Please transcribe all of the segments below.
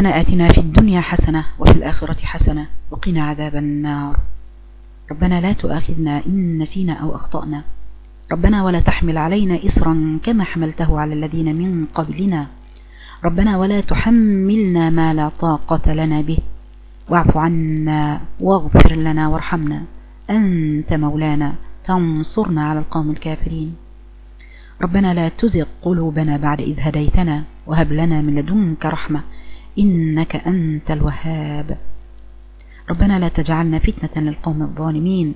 ربنا آتنا في الدنيا حسنة وفي الآخرة حسنة وقنا عذاب النار. ربنا لا تؤاخذنا إن نسينا أو أخطأنا. ربنا ولا تحمل علينا إسرا كما حملته على الذين من قبلنا. ربنا ولا تحملنا ما لا طاقة لنا به. واعف عنا واغفر لنا وارحمنا. أنت مولانا. تنصرنا على القوم الكافرين. ربنا لا تزغ قلوبنا بعد إذ هديتنا. وهب لنا من لدنك رحمة إنك أنت الوهاب. ربنا لا تجعلنا فتنة للقوم الظالمين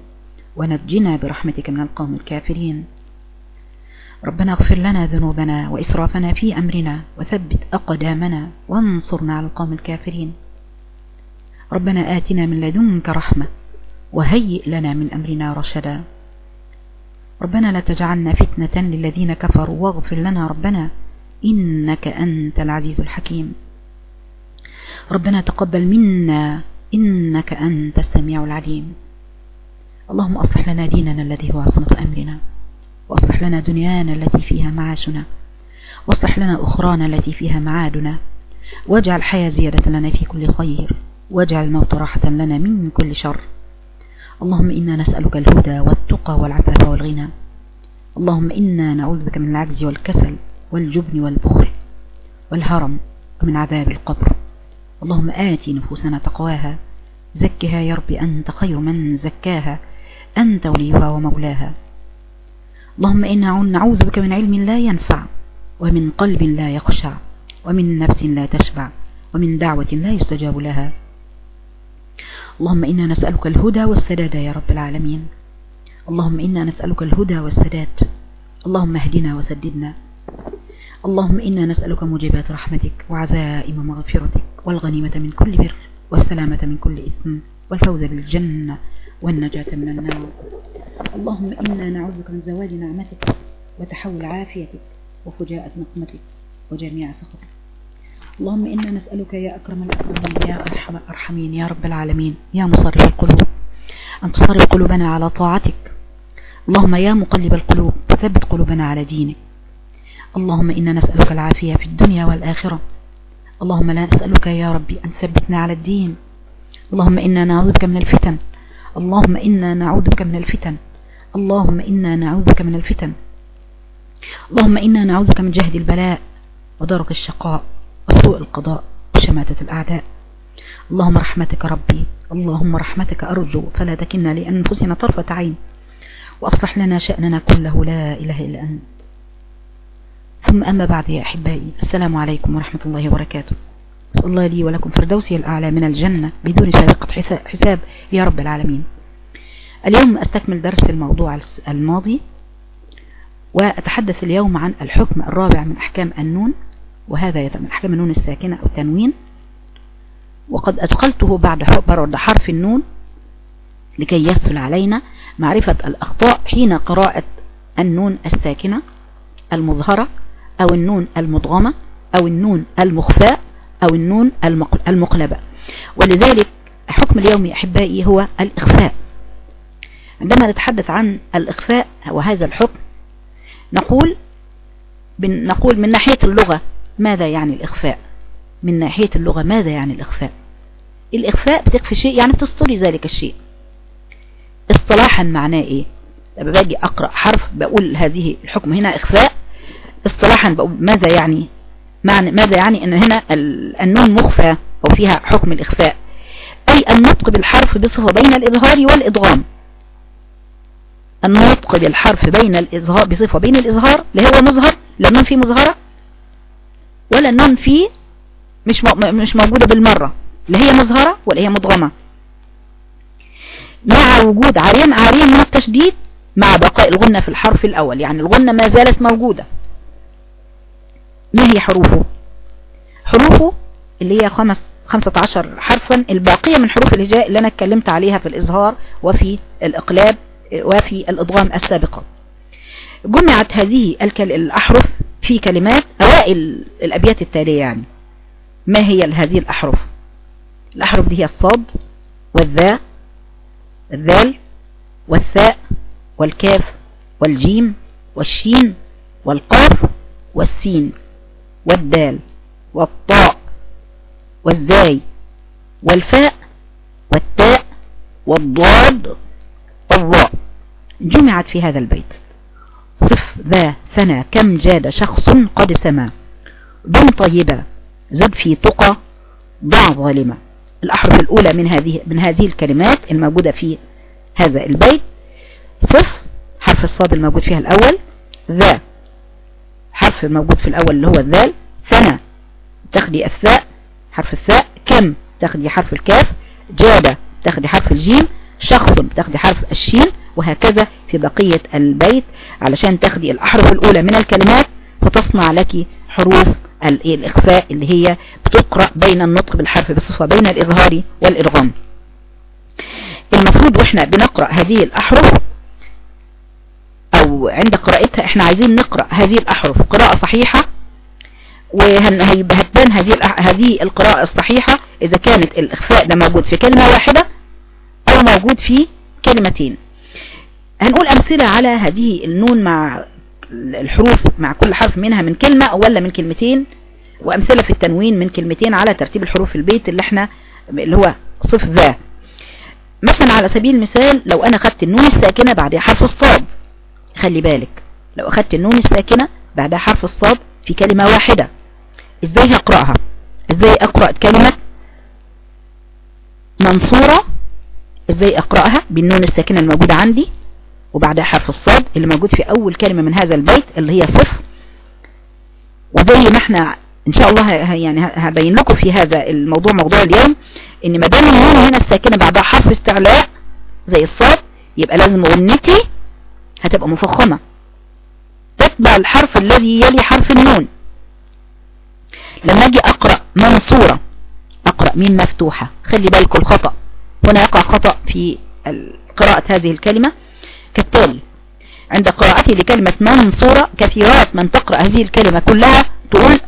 ونجنا برحمتك من القوم الكافرين. ربنا اغفر لنا ذنوبنا وإسرافنا في أمرنا وثبت أقدامنا وانصرنا على القوم الكافرين. ربنا آتنا من لدنك رحمة وهيئ لنا من أمرنا رشدا. ربنا لا تجعلنا فتنة للذين كفروا واغفر لنا ربنا إنك أنت العزيز الحكيم. ربنا تقبل منا إنك أنت السميع العليم. اللهم أصلح لنا ديننا الذي هو عصمة أمرنا وأصلح لنا دنيانا التي فيها معاشنا وأصلح لنا أخرانا التي فيها معادنا. واجعل الحياة زيادة لنا في كل خير واجعل الموت راحة لنا من كل شر. اللهم إنا نسألك الهدى والتقى والعفاف والغنى. اللهم إنا نعوذ بك من العجز والكسل والجبن والبخل والهرم ومن عذاب القبر. اللهم آتي نفوسنا تقواها زكها يا رب أنت خير من زكاها أنت وليها ومولاها. اللهم إنا نعوذ بك من علم لا ينفع ومن قلب لا يخشع ومن نفس لا تشبع ومن دعوة لا يستجاب لها. اللهم إنا نسألك الهدى والسداد يا رب العالمين. اللهم إنا نسألك الهدى والسداد. اللهم اهدنا وسددنا. اللهم إنا نسألك موجبات رحمتك وعزائم مغفرتك. والغنيمة من كل بر والسلامة من كل إثم والفوز بالجنة والنجاة من النار. اللهم إنا نعوذ بك من زوال نعمتك وتحول عافيتك وفجاءة نقمتك وجميع سخطك. اللهم إنا نسألك يا أكرم الأكرمين يا أرحم الأرحمين يا رب العالمين يا مصرف القلوب أن تصرف قلوبنا على طاعتك. اللهم يا مقلب القلوب ثبت قلوبنا على دينك. اللهم إنا نسألك العافية في الدنيا والآخرة. اللهم لا نسألك يا ربي أن تثبتنا على الدين. اللهم إنا نعوذ بك من الفتن. اللهم إنا نعوذ بك من الفتن. اللهم إنا نعوذ بك من الفتن. اللهم إنا نعوذ بك من جهد البلاء ودرك الشقاء وسوء القضاء وشماتة الأعداء. اللهم رحمتك ربي. اللهم رحمتك أرجو. فلا تكلنا لأنفسنا طرفة عين. وأصلح لنا شأننا كله. لا إله إلا أنت. ثم أما بعد يا أحبائي السلام عليكم ورحمة الله وبركاته. أسأل الله لي ولكم فردوسي الأعلى من الجنة بدون سابقة حساب يا رب العالمين. اليوم أستكمل درس الموضوع الماضي وأتحدث اليوم عن الحكم الرابع من أحكام النون وهذا من أحكام النون الساكنة أو التنوين. وقد أدخلته بعد حرف النون لكي يسهل علينا معرفة الأخطاء حين قراءة النون الساكنة المظهرة أو النون المدغمة أو النون المخفاء أو النون المقلبة. ولذلك حكم اليوم أحبائي هو الإخفاء. عندما نتحدث عن الإخفاء وهذا الحكم نقول نقول من ناحية اللغة ماذا يعني الإخفاء؟ من ناحية اللغة ماذا يعني الإخفاء؟ الإخفاء بتخفي شيء يعني بتستري ذلك الشيء. اصطلاحا معناه إيه؟ لما باجي أقرأ حرف بقول هذه الحكم هنا إخفاء اصطلاحا بقول ماذا يعني؟ معنى ماذا يعني إن هنا النون مخفى أو فيها حكم الإخفاء؟ أي النطق بالحرف بصفة بين الإظهار والإدغام. النطق بالحرف بين الاظهار بصفة بين الإظهار اللي هو مظهر لا النون فيه مظهرة ولا النون فيه مش مش موجودة بالمرة لا هي مظهرة ولا هي مدغمة. مع وجود عارين عارين من التشديد مع بقاء الغنة في الحرف الأول. يعني الغنة ما زالت موجودة. ما هي حروفه؟ حروفه اللي هي خمس خمسة عشر حرفا الباقية من حروف الهجاء اللي أنا اتكلمت عليها في الإظهار وفي الإقلاب وفي الإضغام السابقة. جمعت هذه الأحرف في كلمات أوائل الأبيات التالية يعني. ما هي هذه الأحرف؟ الأحرف دي هي الصاد والذاء الذال والثاء والكاف والجيم والشين والقاف والسين. والدال والطاء والزاي والفاء والتاء والضاد والضاء جمعت في هذا البيت. صف ذا ثنى كم جاد شخص قد سما. ضم طيبة زد في تقى ضع ظالمة الأحرف الأولى من هذه من هذه الكلمات الموجودة في هذا البيت. صف حرف الصاد الموجود فيها الأول. ذا حرف الموجود في الأول اللي هو الذال ثنى تاخدي الثاء حرف الثاء كم تاخدي حرف الكاف جاد تاخدي حرف الجيم شخص تاخدي حرف الشين وهكذا في بقية البيت. علشان تاخدي الأحرف الأولى من الكلمات فتصنع لك حروف الإخفاء اللي هي بتقرأ بين النطق بالحرف بصفة بين الإظهار والإرغام. المفروض وإحنا بنقرأ هذه الأحرف عند قراءتها إحنا عايزين نقرأ هذه الأحرف. قراءة صحيحة؟ وهتبان هذه هذه القراءة الصحيحة إذا كانت الإخفاء ده موجود في كلمة واحدة أو موجود في كلمتين. هنقول أمثلة على هذه النون مع الحروف مع كل حرف منها من كلمة ولا من كلمتين؟ وأمثلة في التنوين من كلمتين على ترتيب الحروف في البيت اللي إحنا اللي هو صف ذا. مثلا على سبيل المثال لو أنا أخذت النون الساكنة بعد حرف الصاد خلي بالك. لو أخذت النون الساكنة بعدها حرف الصاد في كلمة واحدة. إزاي هقرأها؟ إزاي أقرأ كلمة منصورة؟ إزاي أقرأها بالنون الساكنة الموجودة عندي؟ وبعدها حرف الصاد اللي موجود في أول كلمة من هذا البيت اللي هي صف وزي ما إحنا إن شاء الله يعني هبين لكم في هذا الموضوع موضوع اليوم إن ما دام النون هنا الساكنة بعدها حرف استعلاء زي الصاد يبقى لازم غنتي هتبقى مفخمة. تتبع الحرف الذي يلي حرف النون. لما أجي أقرأ منصورة أقرأ ميم مفتوحة خلي بالكم الخطأ. هنا يقع خطأ في قراءة هذه الكلمة. كالتالي عند قراءتي لكلمة منصورة كثيرات من تقرأ هذه الكلمة كلها تقول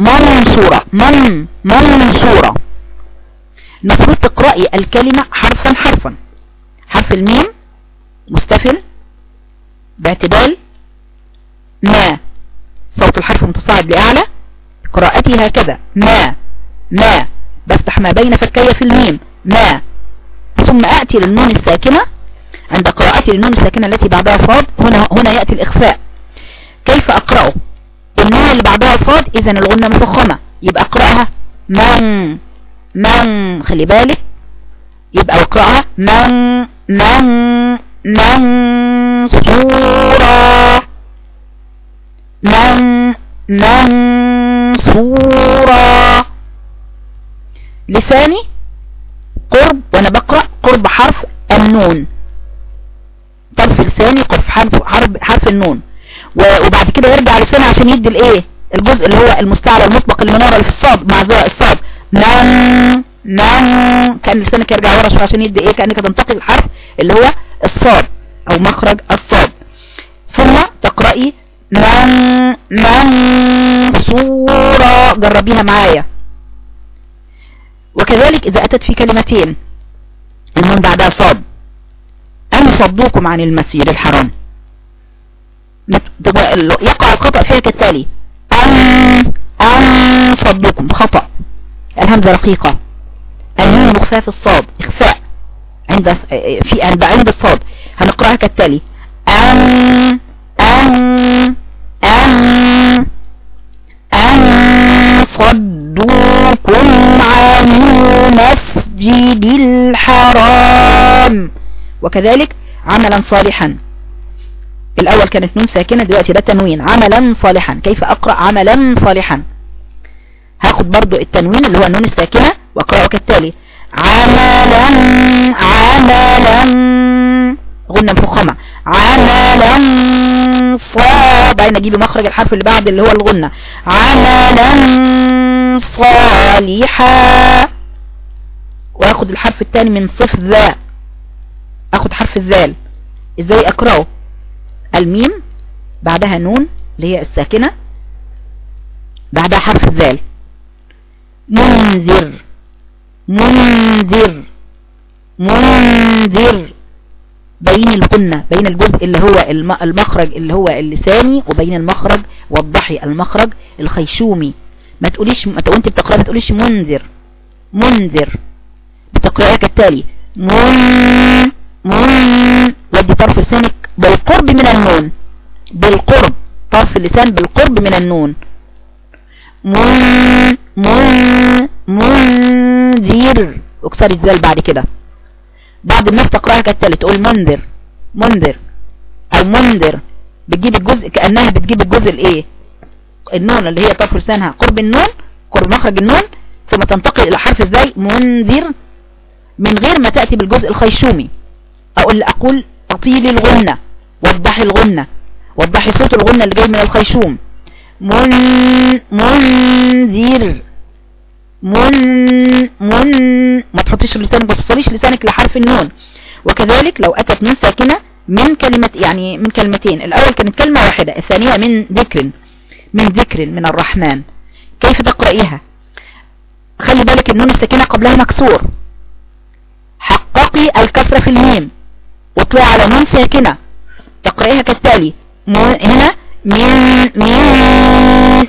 منصورة من منصورة. المفروض تقرأي الكلمة حرفا حرفا. حرف الميم مستفل باعتدال ما. صوت الحرف متصاعد لأعلى قراءتي هكذا. ما. ما. بفتح ما بين فكي في الميم. ما. ثم أتي للنون الساكنة عند قراءتي للنون الساكنة التي بعدها صاد. هنا, هنا يأتي الإخفاء. كيف أقرأه النون اللي بعدها صاد إذا الغنة مفخمة. يبقى أقرأها من. من. خلي بالك. يبقى أقرأها من. من. من صورة من منصورا. لساني قرب وأنا بقرأ قرب حرف النون. طرف لساني قرب حرف, حرف, حرف النون. وبعد كده يرجع لساني عشان يدي الإيه؟ الجزء اللي هو المستعلى المطبق اللي من ورا اللي في الصاد مع الصاد. من من كان لسانك يرجع ورا شوية عشان يدي إيه؟ كأنك تنتقل الحرف اللي هو الصاد أو مخرج الصاد. ثم تقرأي من منصورة. جربيها معايا. وكذلك إذا أتت في كلمتين. النون بعدها صاد. أن صدوكم عن المسير الحرام. يقع الخطأ فيها كالتالي أن أن صدوكم. خطأ. الهمزة رقيقة. النون مخفاة في الصاد. إخفاء. عند في عند الصاد هنقرأها كالتالي. أن أن أن أن صدوكم عن المسجد الحرام. وكذلك عملا صالحا. الأول كانت نون ساكنة دلوقتي ده تنوين. عملا صالحا. كيف أقرأ عملا صالحا؟ هاخد برضو التنوين اللي هو النون الساكنة وأقرأه كالتالي. عملا عملا. غنة مفخمة عملا صاد. اين أجيب مخرج الحرف اللي بعد اللي هو الغنة عملا صالحا وآخد الحرف الثاني من صف ذا. آخد حرف الذال. إزاي أقرأه؟ الميم بعدها نون اللي هي الساكنة بعدها حرف الذال. منذر. منذر. منذر. بين الغنة بين الجزء اللي هو المخرج اللي هو اللساني وبين المخرج والضحي المخرج الخيشومي. ما تقوليش وانت بتقرأ ما تقوليش منذر. منذر. بتقرأها كالتالي. من من ودي طرف لسانك بالقرب من النون. بالقرب. طرف اللسان بالقرب من النون. من من منذر. اكسر الزال بعد كده. بعد الناس تقرأها كالتالي تقول منذر. منذر. أو منذر. بتجيب الجزء كأنها بتجيب الجزء الإيه؟ النون اللي هي طرف لسانها. قرب النون قرب مخرج النون ثم تنتقل إلى حرف إزاي منذر. من غير ما تأتي بالجزء الخيشومي. أقول أقول اطيل الغنة. وضحي الغنة. وضحي صوت الغنة اللي جاي من الخيشوم. من منذر. من من ما تحطيش لسانك ما توصليش لسانك لحرف النون. وكذلك لو أتت نون ساكنة من كلمة يعني من كلمتين. الأول كانت كلمة واحدة الثانية من ذكر من ذكر من الرحمن. كيف تقرأيها؟ خلي بالك النون الساكنة قبلها مكسور. حققي الكسرة في الميم واطلعي على نون ساكنة. تقرأيها كالتالي. هنا من من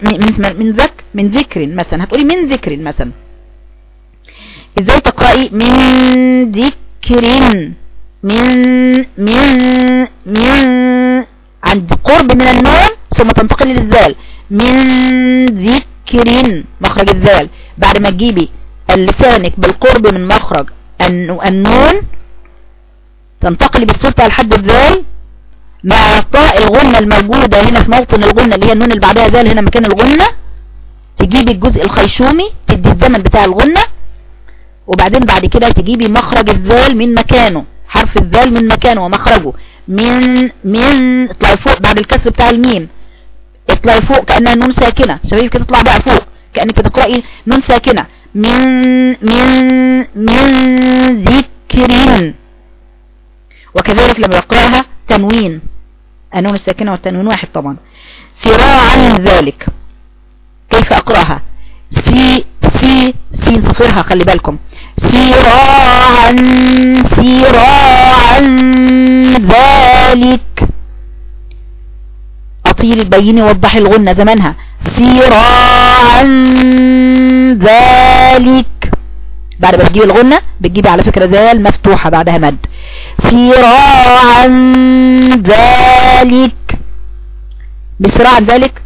من من ذك من ذكر مثلا. هتقولي من ذكر مثلا. إزاي تقرأي من ذكر؟ من من من عند قرب من النون ثم تنتقل للزال من ذكر مخرج الزال بعد ما تجيبي لسانك بالقرب من مخرج النون تنتقلي بالصوت لحد الزال مع طاء الغنة الموجودة هنا في موطن الغنة اللي هي النون اللي بعدها زال هنا مكان الغنة. تجيبي الجزء الخيشومي تدي الزمن بتاع الغنة. وبعدين بعد كده تجيبي مخرج الزال من مكانه. حرف الزال من مكانه ومخرجه. من من اطلعي فوق بعد الكسر بتاع الميم. اطلعي فوق كأنها نون ساكنة. شباب كده تطلع بقى فوق كأنك بتقرأي نون ساكنة. من من من ذكر. وكذلك لما يقرأها تنوين النون الساكنة والتنوين واحد طبعا. سراعا ذلك. كيف أقرأها؟ سي سي سين صفرها خلي بالكم. سراعا سراعا ذلك. أطيل البين وضح الغنة زمانها سراعا ذلك. بعد ما تجيب الغنة بتجيب على فكرة ذال مفتوحة بعدها مد. سراعا ذلك. بسراعا ذلك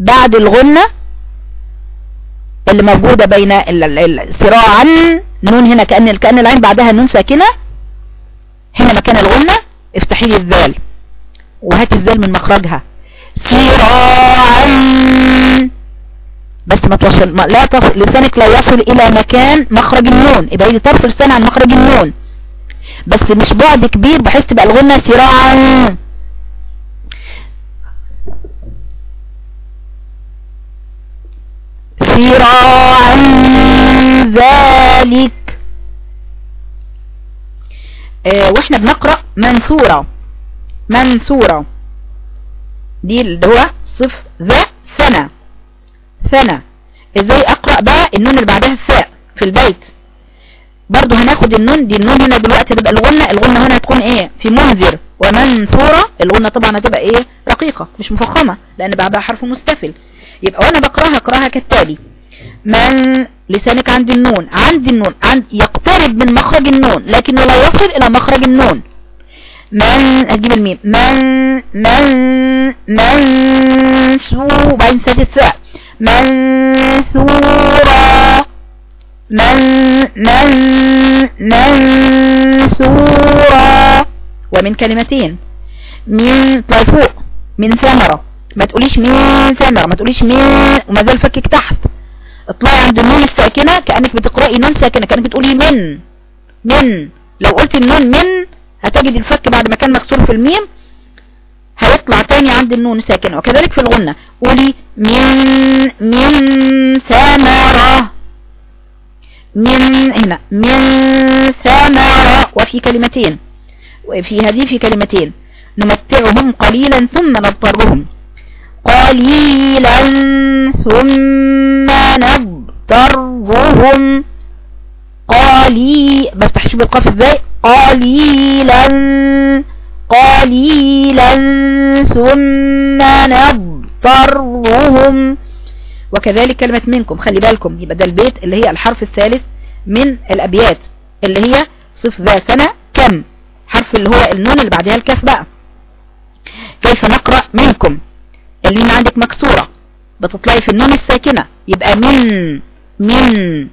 بعد الغنة اللي موجودة بين سراعا نون هنا كأن كأن العين بعدها نون ساكنة. هنا مكان الغنة افتحي لي الذال. وهاتي الذال من مخرجها. سراعا بس ما توصل ما لا تصل لسانك لا يصل إلى مكان مخرج النون. يجي طرف اللسان عن مخرج النون. بس مش بعد كبير بحيث تبقى الغنة سراعا. سراعا ذلك. آه وإحنا بنقرأ منثورة. منثورة. دي اللي هو صف ذا سنة. سنة. إزاي أقرأ بقى النون اللي بعدها الثاء في البيت؟ برضو هناخد النون دي النون هنا دلوقتي تبقى الغنة الغنة هنا هتكون إيه؟ في منذر ومنثورة. الغنة طبعا هتبقى إيه؟ رقيقة مش مفخمة لأن بعدها حرف مستفل. يبقى وأنا بقرأها أقرأها كالتالي. من لسانك عند النون عند النون عند يقترب من مخرج النون لكنه لا يصل إلى مخرج النون. من أجيب الميم. من من من سو بعدين الثاء منثورا. من من منثورا. ومن كلمتين. من طيب فوق من ثمرة. ما تقوليش من ثمرة. ما تقوليش من وما زال فكك تحت. اطلعي عند النون الساكنة كأنك بتقرأي نون ساكنة. كأنك بتقولي من. من. لو قلت النون من هتجد الفك بعد ما كان مكسور في الميم. هيطلع تاني عند النون ساكنة وكذلك في الغنة. قولي من من ثمرة. من هنا من ثمرة. وفي كلمتين. وفي هذه في كلمتين. نمتعهم قليلا ثم نضطرهم. قليلا ثم نضطرهم. قليل بفتح شوف القاف إزاي. قليلا قليلا ثم نضطرهم. وكذلك كلمة منكم خلي بالكم يبقى ده البيت اللي هي الحرف الثالث من الأبيات اللي هي صف ذا سنة كم؟ حرف اللي هو النون اللي بعدها الكاف بقى. كيف نقرأ منكم؟ الميم عندك مكسورة بتطلعي في النون الساكنة يبقى من من.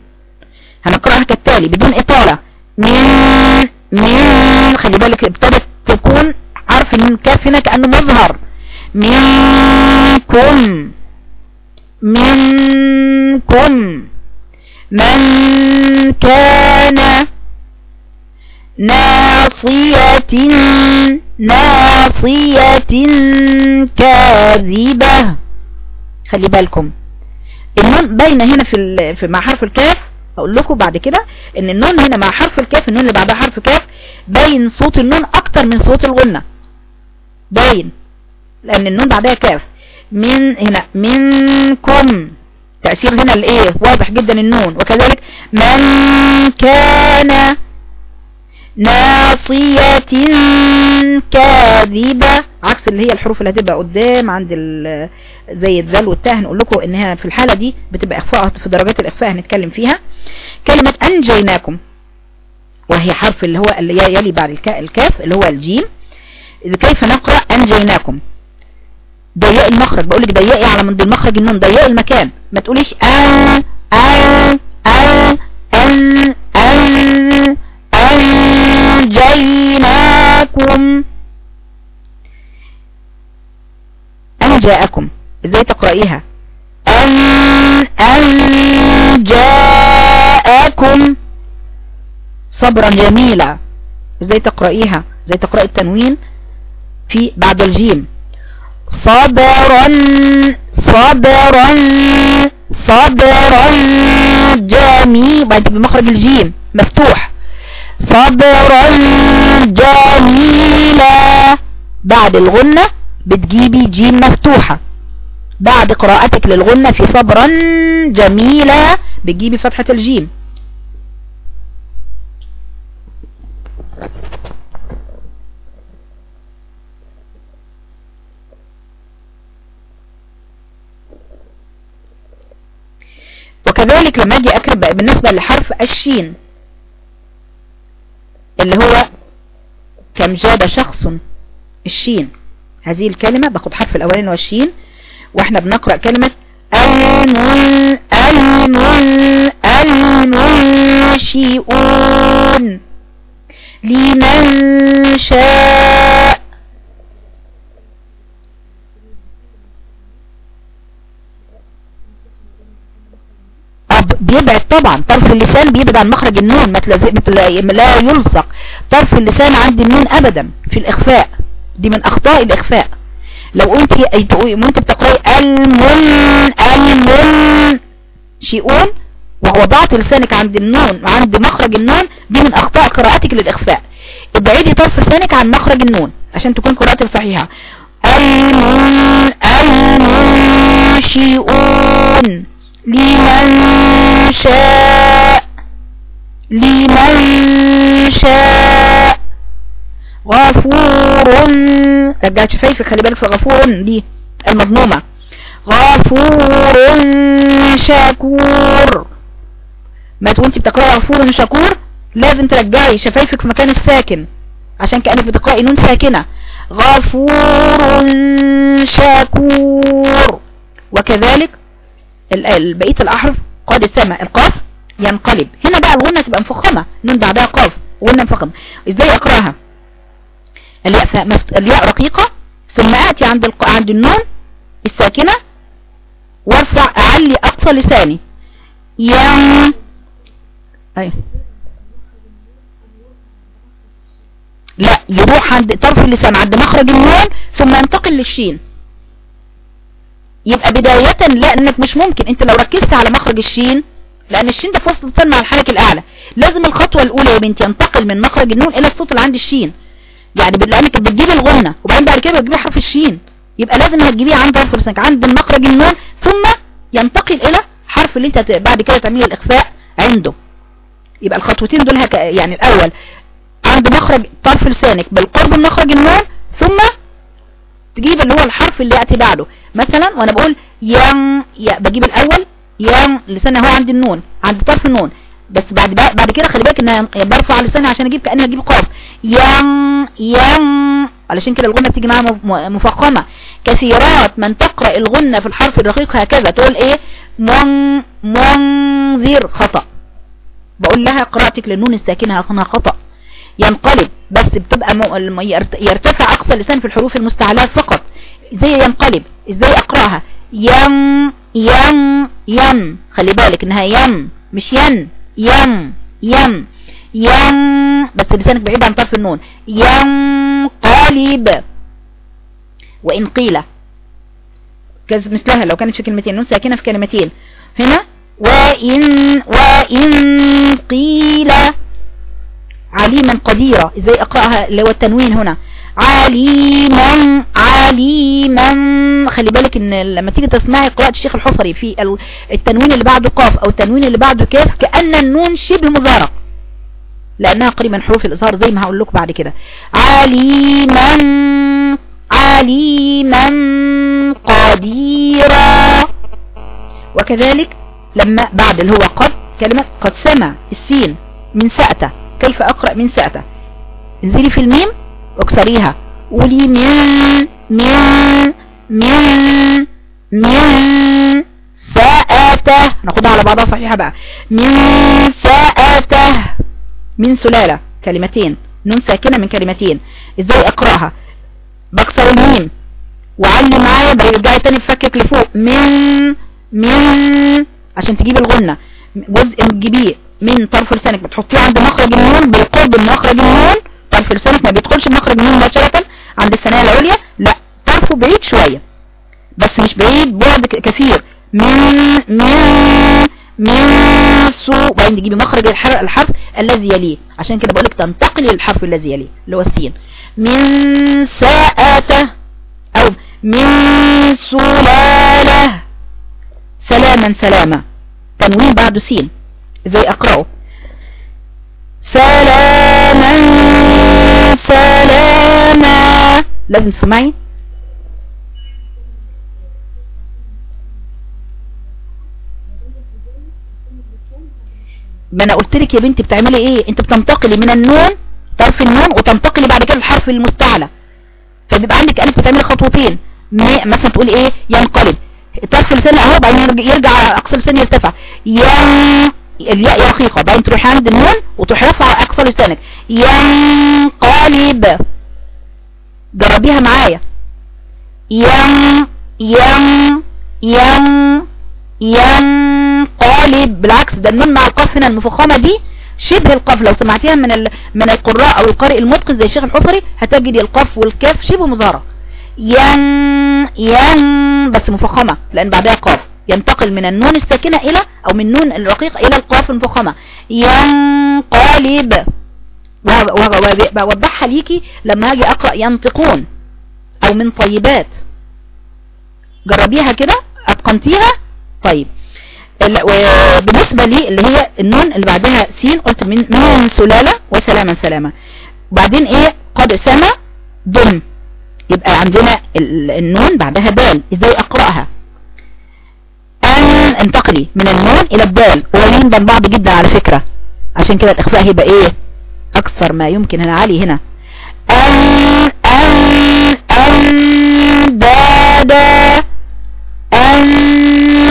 هنقرأها كالتالي بدون إطالة. من من خلي بالك ابتدت تكون عارف ان كاف هنا كأنه مظهر. منكم منكم من كان ناصية. ناصية كاذبة. خلي بالكم. النون باينة هنا في, في مع حرف الكاف أقول لكم بعد كده إن النون هنا مع حرف الكاف النون اللي بعدها حرف كاف باين صوت النون أكتر من صوت الغنة. باين. لأن النون بعدها كاف. من هنا منكم. تأثير هنا الايه واضح جدا النون. وكذلك من كان ناصية كاذبة. عكس اللي هي الحروف اللي هتبقى قدام عند زي الذل والتاء هنقول لكم انها في الحالة دي بتبقى إخفاء في درجات الإخفاء هنتكلم فيها. كلمة أنجيناكم. وهي حرف اللي هو اللي يلي بعد الكاف اللي هو الجيم. كيف نقرأ؟ أنجيناكم. ضيق المخرج. بقول لك ضيقي على من المخرج النون. ضيقي المكان. ما تقوليش أن أن أن أن أن أنجيناكم. أن جاءكم. إزاي تقرأيها؟ أن أن جاءكم. صبرا جميلا. إزاي تقرأيها؟ إزاي تقرأي التنوين؟ في بعد الجيم. صبرا صبرا صبرا جميل. بعد بمخرج الجيم. مفتوح. صبرا جميلا. بعد الغنة بتجيبي جيم مفتوحة. بعد قراءتك للغنة في صبرا جميلا بتجيبي فتحة الجيم. وكذلك لما أجي اكتب بالنسبة لحرف الشين اللي هو كم جاد شخص الشين. هذه الكلمة باخد حرف الأولاني هو الشين وإحنا بنقرأ كلمة المن المن المنشئون لمن شاء. بيبعد طبعا. طرف اللسان بيبعد عن مخرج النون. لا يلصق. طرف اللسان عند النون ابدا في الإخفاء. دي من أخطاء الإخفاء. لو أنت وانت بتقرأي المن المنشئون ووضعت لسانك عند النون عند مخرج النون دي من أخطاء قراءتك للإخفاء. ابعدي طرف لسانك عن مخرج النون عشان تكون قراءتك صحيحة. المن المنشئون لمن شاء لمن شاء. غفور. رجعت شفايفك خلي بالك في غفور دي المضمومة. غفور شكور ما وانت بتقرأي غفور شكور لازم ترجعي شفايفك في مكان الساكن عشان كأنك بتقرأي نون ساكنة. غفور شكور وكذلك بقية الأحرف قاد السماء القاف ينقلب. هنا بقى الغنة تبقى مفخمة. نون بعدها قاف. غنة مفخمة. إزاي أقراها؟ الياء. الياء رقيقة. ثم آتي عند الق... عند النون الساكنة. وارفع أعلي أقصى لساني. يم أيوه لا يروح عند طرف اللسان عند مخرج النون ثم ينتقل للشين. يبقى بداية لأنك مش ممكن. انت لو ركزت على مخرج الشين لأن الشين ده في وسط اللسان مع الحنك الأعلى. لازم الخطوة الأولى يا بنتي ينتقل من مخرج النون إلى الصوت اللي عند الشين. يعني لأنك بتجيبي الغنة وبعدين بعد كده بتجيبي حرف الشين. يبقى لازم هتجيبيه عند طرف لسانك عند مخرج النون ثم ينتقل إلى حرف اللي انت بعد كده تعملي الإخفاء عنده. يبقى الخطوتين دول. يعني الأول عند مخرج طرف لسانك بالقرب من مخرج النون ثم تجيب اللي هو الحرف اللي يأتي بعده. مثلا وأنا بقول ين بجيب الأول ين لساني هو عند النون عند طرف النون. بس بعد بعد كده خلي بالك إن برفع لساني عشان أجيب كأني أجيب قاف. ين ين علشان كده الغنة بتيجي معاها مفخمة. كثيرات من تقرأ الغنة في الحرف الرقيق هكذا. تقول إيه؟ من منذر خطأ. بقول لها قراءتك للنون الساكنة هنا خطأ. ينقلب بس بتبقى يرتفع أقصى اللسان في الحروف المستعلاة فقط. إزاي ينقلب؟ إزاي أقرأها؟ ين ين ين. خلي بالك إنها ين مش ين. ين ين. ين. بس لسانك بعيد عن طرف النون. ينقلب. وإن قيل. مثلها لو كانت في كلمتين نون ساكنة في كلمتين. هنا؟ وإن وإن قيل. عليما قديرة إزاي اقرأها اللي هو التنوين هنا. عليما عليما. خلي بالك إن لما تيجي تسمعي قراءة الشيخ الحصري في التنوين اللي بعده قاف أو التنوين اللي بعده كاف كأن النون شبه مزارق. لأنها قريبا حروف الاظهار زي ما هقول لكم بعد كده. عليما عليما قديرا. وكذلك لما بعد اللي هو قد كلمة قد سمع السين من سأته كيف أقرأ من سأته انزلي في الميم واكسريها. قولي من من من من سأته ناخدها على بعضها صحيحة بقى. من سأته من سلالة كلمتين. نون ساكنة من كلمتين. إزاي أقرأها؟ بكسر الميم. وعلي معايا برجعي تاني بفكك لفوق من من عشان تجيب الغنة. جزء تجيبيه من طرف لسانك. بتحطيه عند مخرج النون بالقرب من مخرج النون. طرف لسانك ما بيدخلش مخرج النون مباشرة. عند الثنايا العليا. لا طرفه بعيد شوية. بس مش بعيد بعد كثير. من من من سوء وبعدين تجيبي مخرج الحرف الذي يليه. عشان كده بقولك تنتقلي للحرف الذي يليه اللي هو السين. من ساءته أو من سلالة. سلاما سلاما. تنوين بعد سين. إزاي أقرأه. سلاما سلاما. لازم تسمعي. ما أنا قلت لك يا بنتي بتعملي إيه؟ أنت بتنتقلي من النون طرف النون وتنتقلي بعد كده الحرف المستعلى. فبيبقى عندك ألف بتعملي خطوتين مثلا تقولي إيه؟ ينقلب. طرف اللسان أهو بعدين يرجع أقصى لسان يرتفع. يا الياء رقيقه بعدين تروحي عند النون وتروحي رافعه أقصى لسانك. ينقلب. جربيها معايا. ين ين ين ينقلب. بالعكس ده النون مع القاف هنا المفخمة دي شبه القاف. لو سمعتيها من من القراء أو القارئ المتقن زي الشيخ الحفري هتجد القاف والكاف شبه مظهرة ين ين بس مفخمة لأن بعدها قاف. ينتقل من النون الساكنة إلى أو من النون الرقيق إلى القاف المفخمة ينقلب. ووضحها ليكي لما هاجي أقرأ ينطقون أو من طيبات. جربيها كده أتقنتيها؟ طيب. بالنسبة لي اللي هي النون اللي بعدها سين قلت من, من سلالة وسلاما سلاما بعدين إيه؟ قد سما دم. يبقى عندنا النون بعدها دال. إزاي أقرأها؟ ان انتقلي من النون إلى الدال قريبين من بعض جدا على فكرة. عشان كده الإخفاء هيبقى إيه؟ أكثر ما يمكن. هنا عالي هنا. ان ان ان دادا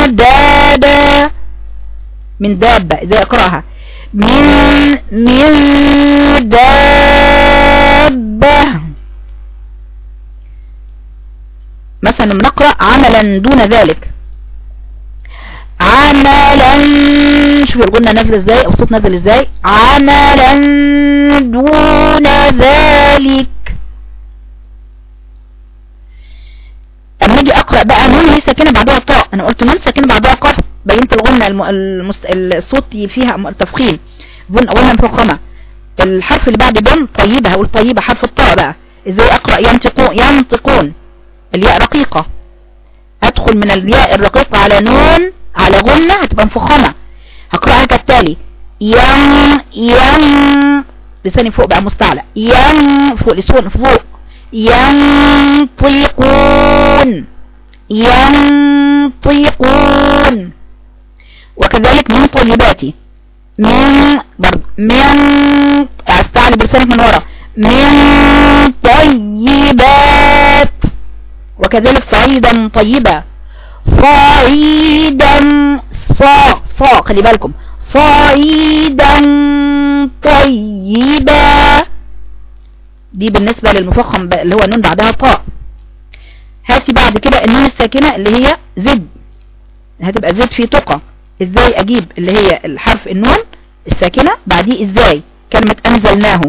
أندادا. من دابة. إزاي أقرأها. من من دابة. مثلا لما نقرأ عملا دون ذلك. عملا. شوفوا الغنة نازلة إزاي أو الصوت نازل إزاي. عملا دون ذلك. أما أجي أقرأ بقى نون هي ساكنة بعدها طاء. أنا قلت نون ساكنة بعدها قاف؟ بينت الغنة الم... المست... الصوت فيها تفخيم. غنة مفخمة الحرف اللي بعد دم طيبة هقول طيبة حرف الطاء بقى. إزاي أقرأ؟ ينطقون ينطقون. الياء رقيقة. أدخل من الياء الرقيقة على نون. على غنة هتبقى مفخمة. هقرأها كالتالي ين ين لساني فوق بقى مستعلى ين فوق لسون فوق. ينطقون ينطقون وكذلك من طيباتي. من برضه من استعلي بلسانك من ورا. من طيبات. وكذلك صعيدا طيبا. صعيدا صا صا خلي بالكم. صعيدا طيبا. دي بالنسبة للمفخم اللي هو النون بعدها طاء. هاتي بعد كده النون الساكنة اللي هي زد. هتبقى زد في تقى إزاي أجيب اللي هي الحرف النون الساكنة؟ بعديه إزاي؟ كلمة أنزلناه.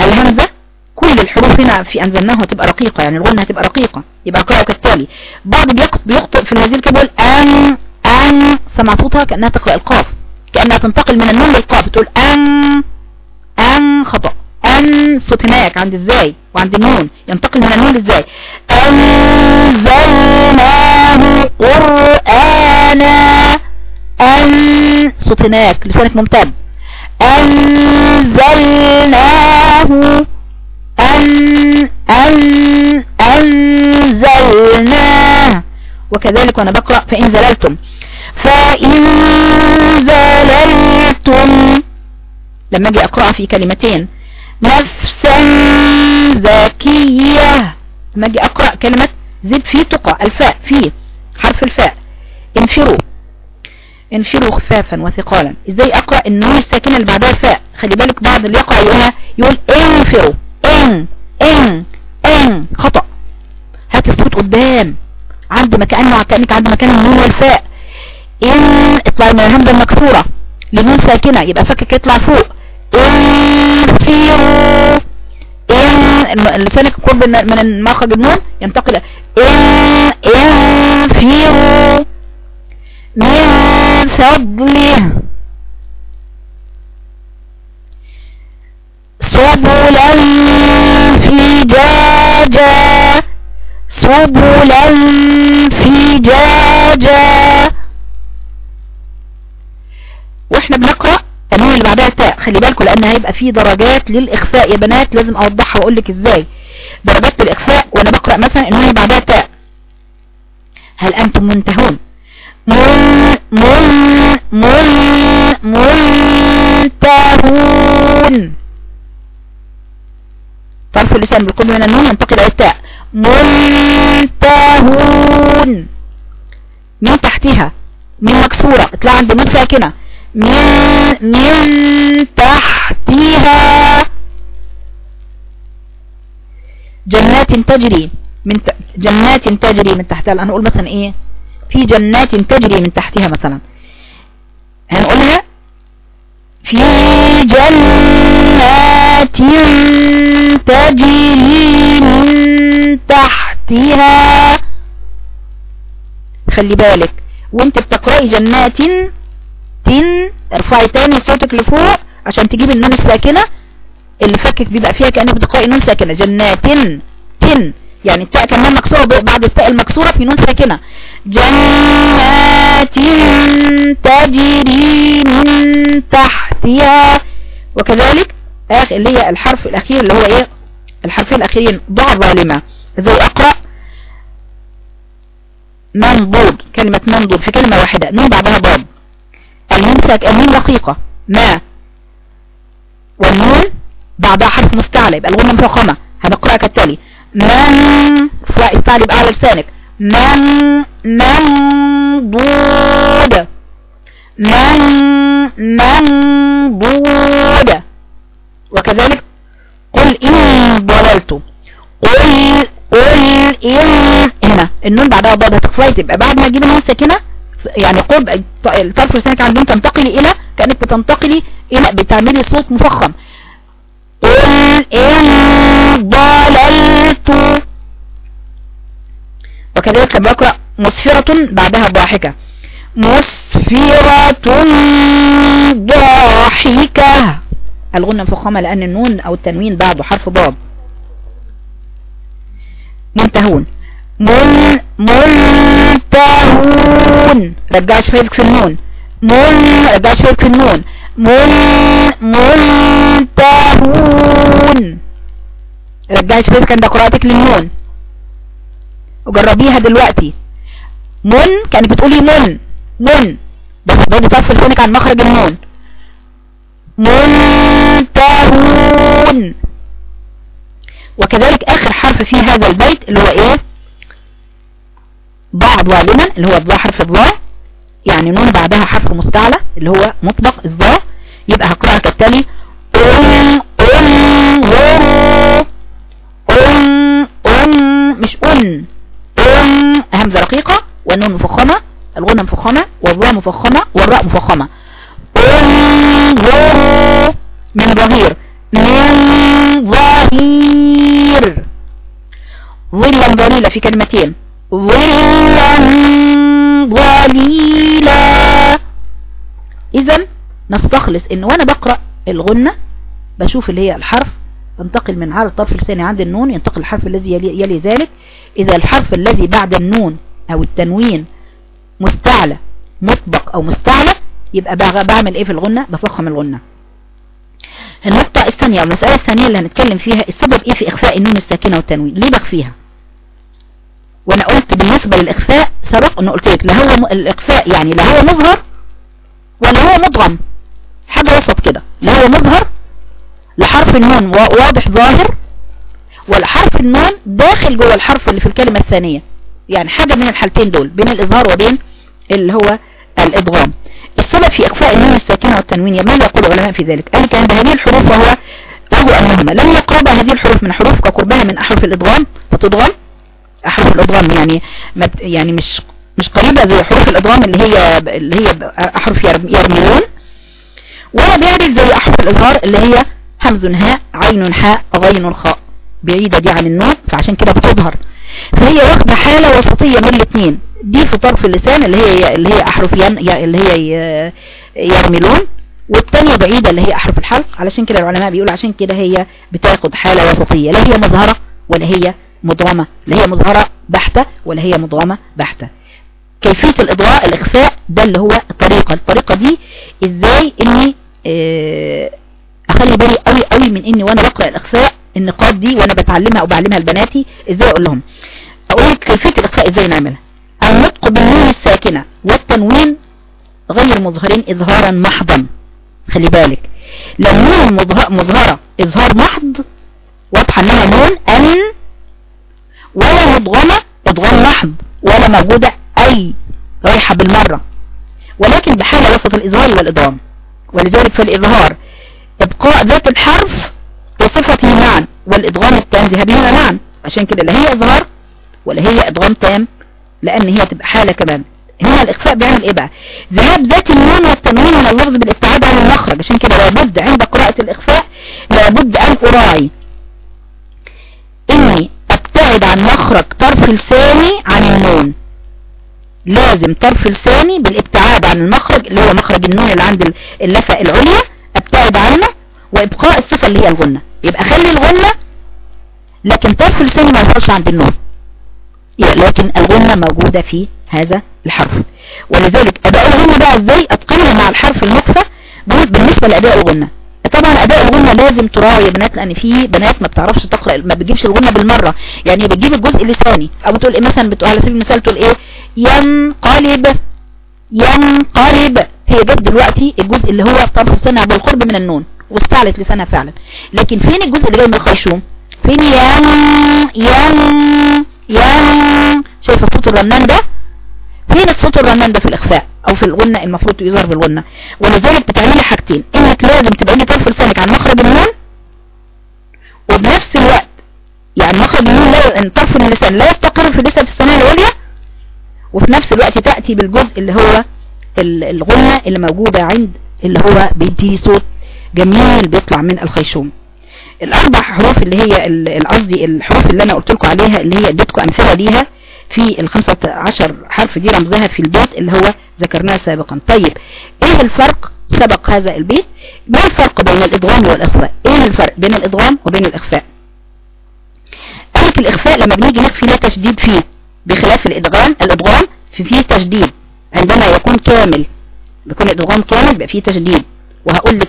الهمزة كل الحروف هنا في انزلناه هتبقى رقيقة يعني الغنة هتبقى رقيقة يبقى قرأ كالتالي. بعض بيخطئ في الهزيل كده آن آن سمع صوتها كأنها تقرأ القاف كأنها تنتقل من النون للقاف تقول آن آن خطأ آن صوت هناك عند إزاي؟ وعند النون ينتقل من النون إزاي أنزلناه قرآنا آن صوت هناك لسانك ممتد أنزلناه أن أن انزلناه وكذلك وأنا بقرأ فإن زللتم. فإن زللتم. لما أجي أقرأ في كلمتين. نفسا زكية لما أجي أقرأ كلمة زد في تقى. الفاء في حرف الفاء. انفروا. انفروا خفافا وثقالا. إزاي أقرأ؟ النون الساكنة اللي بعدها فاء خلي بالك بعض اللي يقرأ يقول انفروا. إن إن إن. خطأ. هات الصوت قدام. عند مكانه كأنك عند مكان النون والفاء إن اطلع من الهمزة المكسورة. لنون ساكنة يبقى فكك يطلع فوق. انفروا إن لسانك قرب من مخرج النون ينتقل إن انفروا من فضله سبلا فجاجا سبلا فجاجا وإحنا بنقرأ النون اللي بعدها تاء. خلي بالكم لأن هيبقى في درجات للإخفاء. يا بنات لازم أوضحها وأقول لك إزاي. درجات الإخفاء وأنا بقرأ مثلا النون اللي بعدها تاء. هل أنتم منتهون؟ من من من منتهون. طرف اللسان بالقرب من النون ينتقل إلى التاء. منتهون. من تحتها. من مكسورة. اطلع عند من ساكنة. من من تحتها. جنات تجري من ت... جنات تجري من تحتها. الآن نقول مثلا إيه؟ في جنات تجري من تحتها مثلا. هنقولها في جنات تجري من تحتها. خلي بالك. وانت بتقرأي جنات تن ارفعي تاني صوتك لفوق عشان تجيب النون الساكنة. اللي فكك بيبقى فيها كأنك بتقرأي نون ساكنة. جنات تن يعني التاء كمان مكسورة بعد التاء المكسورة في نون ساكنة. جنات تجري من تحتها. وكذلك آخر اللي هي الحرف الأخير اللي هو إيه؟ الحرفين الأخيرين. ضع ظالمة. زي أقرأ منضود كلمة منضود في كلمة واحدة. نون بعدها ضاد. النون ساك النون رقيقة ما. والنون بعدها حرف مستعلى يبقى الغنة مفخمة هنقرأها كالتالي. من استعلي بأعلى لسانك. من منضود. من منضود. وكذلك قل إن ضللت قل قل إن هنا. النون بعدها ضاد هتخفي تبقى بعد ما تجيب النون ساكنة يعني قرب طرف لسانك عند النون تنتقلي إلى كأنك بتنتقلي إلى بتعملي صوت مفخم. قل إن ضللت وكذلك لما يقرأ مسفرة بعدها ضاحكة. مسفرة ضاحكة الغنة مفخمة لأن النون أو التنوين بعده حرف ضاد. منتهون. من منتهون. رجع شفايفك في النون. من رجع شفايفك في النون. من منتهون. رجعي شفافك عند قراءتك للنون. وجربيها دلوقتي. من كانت بتقولي من من. بس برضه طرف لسانك عن مخرج النون. منتهون. وكذلك آخر حرف في هذا البيت اللي هو إيه؟ ضع ظالما اللي هو الضاء حرف الضاء يعني نون بعدها حرف مستعلى اللي هو مطبق الضاء يبقى هقرأها كالتالي. أم أم أم أم مش أن أم همزة رقيقة والنون مفخمة الغنة مفخمة والضاء مفخمة والراء مفخمة. من ظهير من ظهير ظلا ظليلة في كلمتين. ظلا ظليلا اذا نستخلص إن وأنا بقرأ الغنة بشوف اللي هي الحرف انتقل من على الطرف اللساني عند النون ينتقل الحرف الذي يلي, يلي ذلك. إذا الحرف الذي بعد النون أو التنوين مستعلى مطبق أو مستعلى يبقى بعمل إيه في الغنة؟ بفخم الغنة. النقطة الثانية المسألة الثانية اللي هنتكلم فيها السبب إيه في إخفاء النون الساكنة والتنوين؟ ليه بخفيها؟ وأنا قلت بالنسبة للإخفاء سبق إنه قلت لك لا هو. الإخفاء يعني لا هو مظهر ولا هو مضغم. حاجة وسط كده. لا هو مظهر لحرف النون واضح ظاهر ولا حرف النون داخل جوه الحرف اللي في الكلمة الثانية. يعني حاجة من الحالتين دول بين الإظهار وبين اللي هو الإدغام السبب في إخفاء النون الساكنة والتنوين ماذا يقول العلماء في ذلك. قال كأن بهذه الحروف وهو وهو أنهما لم يقرب هذه الحروف من حروف كقربها من أحرف الإدغام فتدغم أحرف الإدغام يعني يعني مش مش قريبة زي حروف الإدغام اللي هي اللي هي أحرف يرميون. ولا بعيد زي أحرف الإظهار اللي هي همز هاء عين حاء غين خاء. بعيدة دي عن النون فعشان كده بتظهر. فهي واخدة حالة وسطية من الاثنين دي في طرف اللسان اللي هي اللي هي أحرف ين اللي هي يرملون والثانية بعيدة اللي هي أحرف الحلق علشان كده العلماء بيقولوا عشان كده هي بتاخد حالة وسطية لا هي مظهرة ولا هي مضغمة لا هي مظهرة بحتة ولا هي مضغمة بحتة. كيفية الاضواء الإخفاء ده اللي هو الطريقة الطريقة دي إزاي إني أخلي بالي قوي قوي من إني وأنا بقرأ الإخفاء النقاط دي وأنا بتعلمها أو بعلمها لبناتي إزاي أقول لهم؟ أقول كيفية الإخفاء إزاي نعملها. النطق بالنون الساكنة والتنوين غير مظهرين إظهارا محضا. خلي بالك. لو نون مظهرة إظهار محض. واضحة إنها نون ان ولا مضغمة ادغام محض. ولا موجودة أي رايحة بالمرة. ولكن بحالة وسط الإظهار والادغام ولذلك فالاظهار إبقاء ذات الحرف وصفته معا والادغام التام ذهبهما معا عشان كده لا هي إظهار ولا هي ادغام تام. لأن هي تبقى حالة كمان. هنا الإخفاء بيعمل إيه بقى؟ ذهاب ذات النون والتنوين من اللفظ بالابتعاد عن المخرج. عشان كده لابد عند قراءة الإخفاء لابد أن أراعي. إني أبتعد عن مخرج طرف لساني عن النون. لازم طرف لساني بالابتعاد عن المخرج اللي هو مخرج النون اللي عند اللثة العليا أبتعد عنه وإبقاء الصفة اللي هي الغنة. يبقى خلي الغنة لكن طرف لساني ما يوصلش عند النون. لكن الغنة موجودة في هذا الحرف. ولذلك أداء الغنة بقى إزاي؟ أتقنها مع الحرف المخفى بالنسبة لأداء الغنة طبعا أداء الغنة لازم تراعي يا بنات لأن في بنات ما بتعرفش تقرأ ما بتجيبش الغنة بالمرة. يعني بتجيب الجزء اللساني أو بتقول إيه مثلا بتقول على سبيل المثال تقول إيه؟ ينقلب ينقلب. هي جت دلوقتي الجزء اللي هو طرف لسانها بالقرب من النون واستعلت لسانها فعلا. لكن فين الجزء اللي جاي من الخيشوم؟ فين؟ ين ين الرنان ده فين الصوت الرنان ده في الإخفاء؟ أو في الغنة المفروض يظهر بالغنة ولذلك بتعملي حاجتين. إنك لازم تبقى طرف لسانك عن مخرج النون وبنفس الوقت يعني مخرج النون لا طرف اللسان لا يستقر في لسة الثانية العليا وفي نفس الوقت تأتي بالجزء اللي هو الغنة اللي موجودة عند اللي هو بيدي صوت جميل بيطلع من الخيشوم. الأربع حروف اللي هي قصدي الحروف اللي أنا قلت لكم عليها اللي هي اديتكم امثله ليها في ال 15 حرف دي رمزها في البيت اللي هو ذكرناه سابقا. طيب إيه الفرق سبق هذا البيت؟ ما الفرق بين الإدغام والإخفاء؟ إيه الفرق بين الإدغام وبين الإخفاء؟ قالك الإخفاء لما بنيجي نخفي لا تشديد فيه بخلاف الإدغام الإدغام في فيه تشديد. عندما يكون كامل بيكون الإدغام كامل بيبقى فيه تشديد. وهقول لك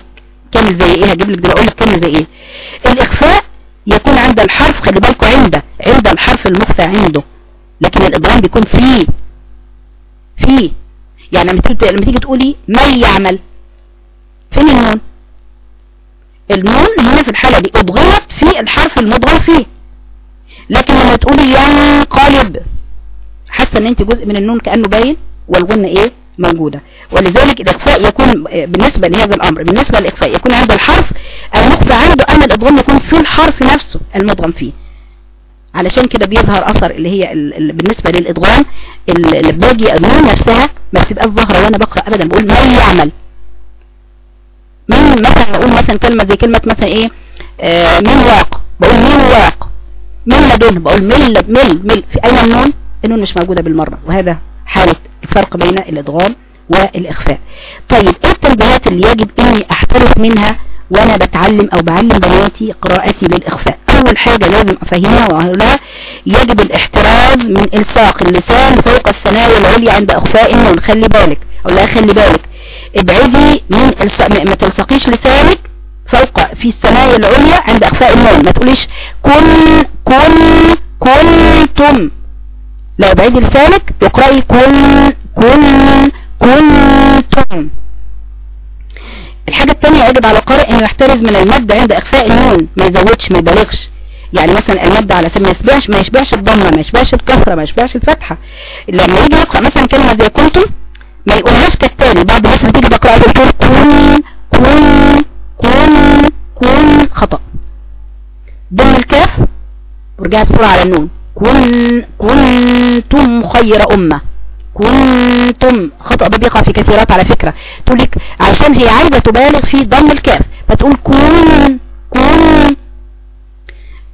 كامل زي إيه هجيب لك دلوقتي أقول لك كامل زي إيه. الإخفاء يكون عند الحرف خلي بالكم عند عند الحرف المخفى عنده. لكن الادغام بيكون فيه فيه يعني لما تيجي لما تيجي تقولي من يعمل؟ فين النون النون هنا في الحالة دي ادغمت في الحرف المدغم فيه. لكن لما تقولي ينقلب حاسة إن أنت جزء من النون كأنه باين والغنة إيه؟ موجودة. ولذلك الإخفاء يكون بالنسبة لهذا الأمر بالنسبة للإخفاء يكون عند الحرف المخفى عنده أما الإدغام يكون في الحرف نفسه المدغم فيه. علشان كده بيظهر أثر اللي هي اللي بالنسبة للإدغام اللي باجي النون نفسها ما بتبقاش ظاهرة وأنا بقرأ أبدا بقول ما يعمل. من مثلا أقول مثلا كلمة زي كلمة مثلا إيه؟ آه من واق. بقول من واق. من لدن. بقول مل مل مل. في أين النون النون مش موجودة بالمرة. وهذا حالة الفرق بين الإدغام والإخفاء. طيب إيه التنبيهات اللي يجب إني أحترف منها وأنا بتعلم أو بعلم بناتي قراءتي للإخفاء أول حاجة لازم أفهمها وهؤلاء يجب الاحتراز من إلصاق اللسان فوق الثنايا العليا عند أخفاء النون. خلي بالك أو لا خلي بالك. ابعدي من الس... ما تلصقيش لسانك فوق في الثنايا العليا عند أخفاء النون. ما تقوليش كن كن كنتم. لا ابعدي لسانك واقرأي كن كن كنتم. الحاجة الثانية يجب على القارئ إنه يحترز من المد عند إخفاء النون ما يزودش ما يبالغش. يعني مثلا المد على سبيل ما يشبهش ما يشبهش الضمة ما يشبهش الكسرة ما يشبهش الفتحة. لما يجي يقرأ مثلا كلمة زي كنتم ما يقولهاش كالتالي. بعض الناس بتيجي بقراها تقول كن كن كن كن خطأ. ضم الكاف ورجعها بسرعة على النون. كن كنتم خير أمة. كنتم خطأ ده بيقع في كثيرات على فكرة. تقول لك هي عايزة تبالغ في ضم الكاف. فتقول كن كن.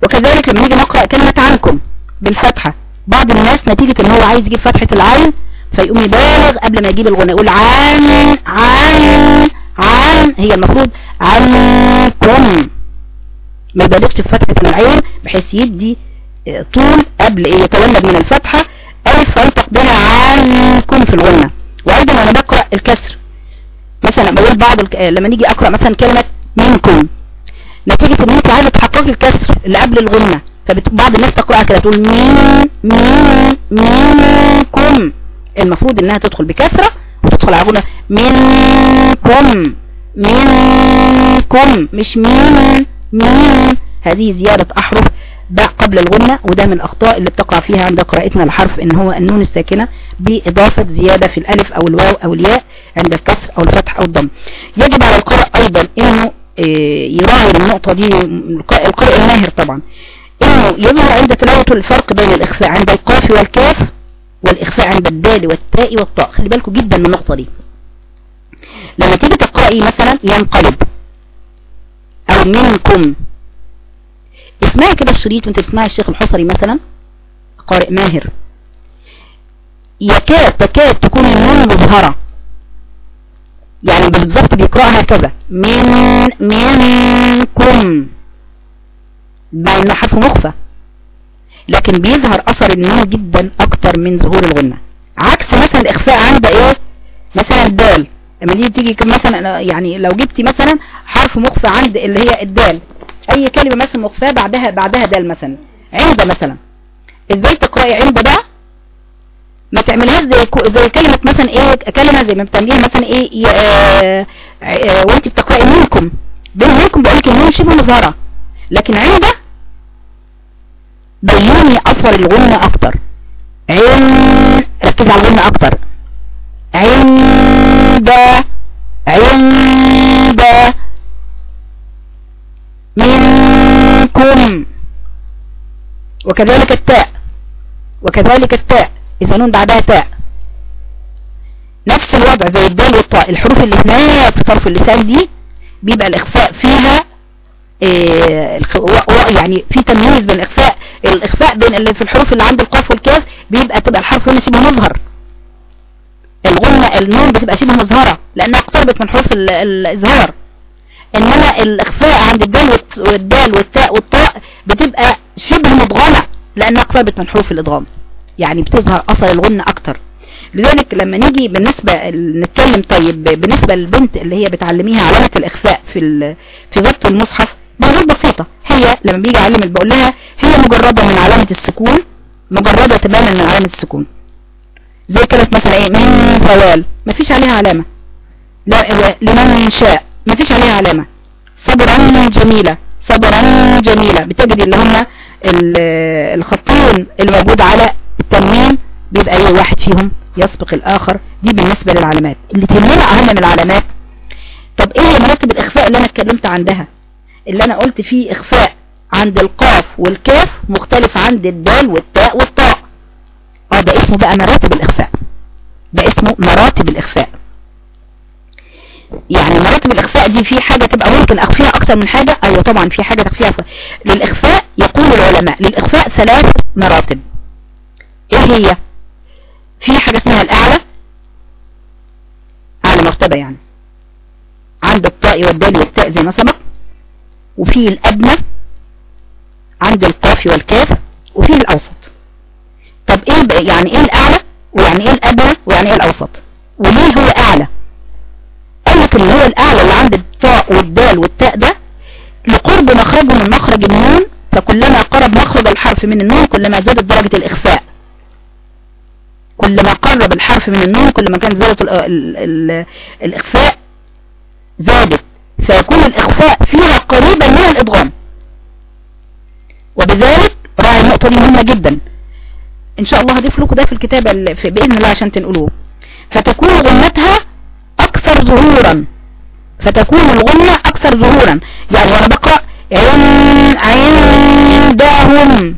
وكذلك لما نيجي نقرأ كلمة عنكم بالفتحة بعض الناس نتيجة إن هو عايز يجيب فتحة العين فيقوم يبالغ قبل ما يجيب الغنى يقول عن عن عن. هي المفروض عنكم. ما يبالغش في فتحة العين بحيث يدي طول قبل إيه يتولد من الفتحة ألف بها عنكم في الغنة. وأيضا أنا بقرأ الكسر. مثلا بقول بعض الك... لما نيجي أقرأ مثلا كلمة منكم نتيجة إن أنت عايزة تحقق الكسر اللي قبل الغنة. فبعض الناس تقرأها كده تقول مين مين منكم. المفروض إنها تدخل بكسرة وتدخل على غنة. منكم منكم مش مين مين. هذه زيادة أحرف. ده قبل الغنة وده من الأخطاء اللي بتقع فيها عند قراءتنا الحرف إن هو النون الساكنة بإضافة زيادة في الألف أو الواو أو الياء عند الكسر أو الفتح أو الضم. يجب على القارئ أيضا إنه يراعي النقطة دي القارئ الماهر طبعا إنه يظهر عند تلاوة الفرق بين الإخفاء عند القاف والكاف والإخفاء عند الدال والتاء والطاء. خلي بالكم جدا من النقطة دي. لما تيجي تقرأي مثلا ينقلب أو منكم اسمعي كده الشريط وانت بتسمعي الشيخ الحصري مثلا؟ قارئ ماهر. يكاد تكاد تكون النون مظهرة يعني بالضبط بيقرأها هكذا. من منكم. مع إنه حرف مخفى. لكن بيظهر أثر النون جدا أكتر من ظهور الغنة. عكس مثلا الإخفاء عند إيه؟ مثلا الدال. لما دي تيجي مثلا يعني لو جبتي مثلا حرف مخفى عند اللي هي الدال. أي كلمة مثلا مخفاة بعدها بعدها دال مثلا. عند مثلا. إزاي تقرأي عند بقى ما تعملهاش زي زي كلمة مثلا إيه كلمة زي ما بتعمليها مثلا إيه آه آه وانت بتقرأي منكم. بين منكم بقولك النون شبه مظهرة لكن عند بيوني اثر الغنة أكتر. عند ركز على الغنة أكتر. عند عند منكم. وكذلك التاء. وكذلك التاء. إذا نون بعدها تاء. نفس الوضع زي الدال والطاء. الحروف اللي هناك في طرف اللسان دي بيبقى الإخفاء فيها إيه يعني في تمييز بين الإخفاء الإخفاء بين اللي في الحروف اللي عند القاف والكاف بيبقى تبقى الحرف هنا شبه مظهر. الغنة النون بتبقى شبه مظهرة لأنها اقتربت من حروف الإظهار. إنما الإخفاء عند الدال والدال والتاء والطاء بتبقى شبه مضغمة لأنها اقتربت من حروف الادغام يعني بتظهر اثر الغنة أكتر. لذلك لما نيجي بالنسبة نتكلم طيب بالنسبة للبنت اللي هي بتعلميها علامة الإخفاء في في ضبط المصحف موجود بسيطة هي لما بيجي اعلم بقول لها هي مجردة من علامة السكون مجردة تماما من علامة السكون. زي كلمة مثلا إيه من فوال مفيش عليها علامة. لا لمن شاء. مفيش عليها علامة. صبرا جميلة. صبرا جميلة. بتجد اللي هم الخطين الموجود على التنوين بيبقى إيه واحد فيهم يسبق الآخر. دي بالنسبة للعلامات. اللي تهمنا أهم من العلامات. طب إيه مراتب الإخفاء اللي أنا اتكلمت عندها؟ اللي أنا قلت فيه إخفاء عند القاف والكاف مختلف عند الدال والتاء والطاء. آه ده اسمه بقى مراتب الإخفاء. ده اسمه مراتب الإخفاء. يعني مراتب الإخفاء دي في حاجة تبقى ممكن أخفيها أكتر من حاجة؟ أيوه طبعا في حاجة تخفيها للإخفاء يقول العلماء للإخفاء ثلاث مراتب. إيه هي؟ في حاجة اسمها الأعلى. أعلى مرتبة يعني. عند الطاء والدال والتاء زي ما سبق. وفي الأدنى عند القاف والكاف. وفي الأوسط. طب إيه يعني إيه الأعلى؟ ويعني إيه الأدنى؟ ويعني إيه الأوسط؟ وليه هو أعلى؟ قالك اللي هو الأعلى اللي عند الطاء والدال والتاء ده لقرب مخرجه من مخرج النون فكلما قرب مخرج الحرف من النون كلما زادت درجة الإخفاء. كلما قرب الحرف من النون كلما كان زادت الإخفاء زادت. فيكون الإخفاء فيها قريبا من الإدغام. وبذلك راعي النقطة دي مهمة جدا. إن شاء الله هضيف لكم ده في الكتابة بإذن الله عشان تنقلوه. فتكون غنتها أكثر ظهورا فتكون الغنة أكثر ظهورا. يعني وأنا بقرأ عندهم.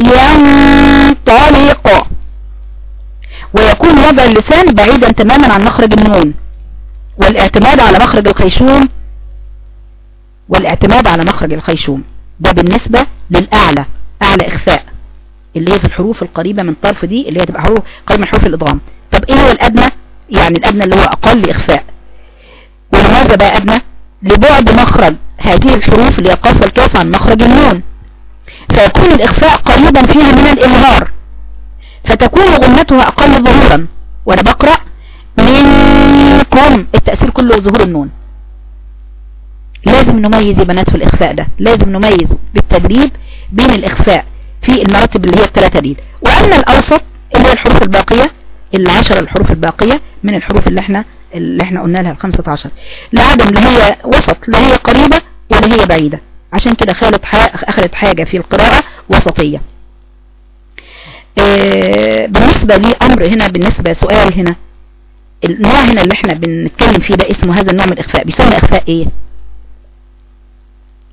ينطلق. ويكون وضع اللسان بعيدا تماما عن مخرج النون. والاعتماد على مخرج الخيشوم والاعتماد على مخرج الخيشوم ده بالنسبة للأعلى أعلى إخفاء. اللي هي في الحروف القريبة من طرف دي اللي هي تبقى حروف قريبة من حروف الإضغام. طب إيه هو الأدنى؟ يعني الأدنى اللي هو أقل إخفاء. ولماذا بقى أدنى؟ لبعد مخرج هذه الحروف القاف والكاف عن مخرج النون. فيكون الإخفاء قريبا فيها من الإظهار فتكون غنتها أقل ظهورا. وأنا بقرأ منكم. التأثير كله ظهور النون. لازم نميز يا بنات في الإخفاء ده. لازم نميز بالتدريب بين الإخفاء في المراتب اللي هي الثلاثة دي. وأما الأوسط اللي هي الحروف الباقية العشر الحروف الباقية من الحروف اللي إحنا اللي إحنا قلنا لها الخمسة عشر. لعدم اللي هي وسط لا هي قريبة ولا هي بعيدة. عشان كده خالت أخذت حاجة في القراءة وسطية. بالنسبة لي أمر هنا بالنسبة سؤال هنا النوع هنا اللي إحنا بنتكلم فيه ده اسمه هذا النوع من الإخفاء. بيسمى إخفاء إيه؟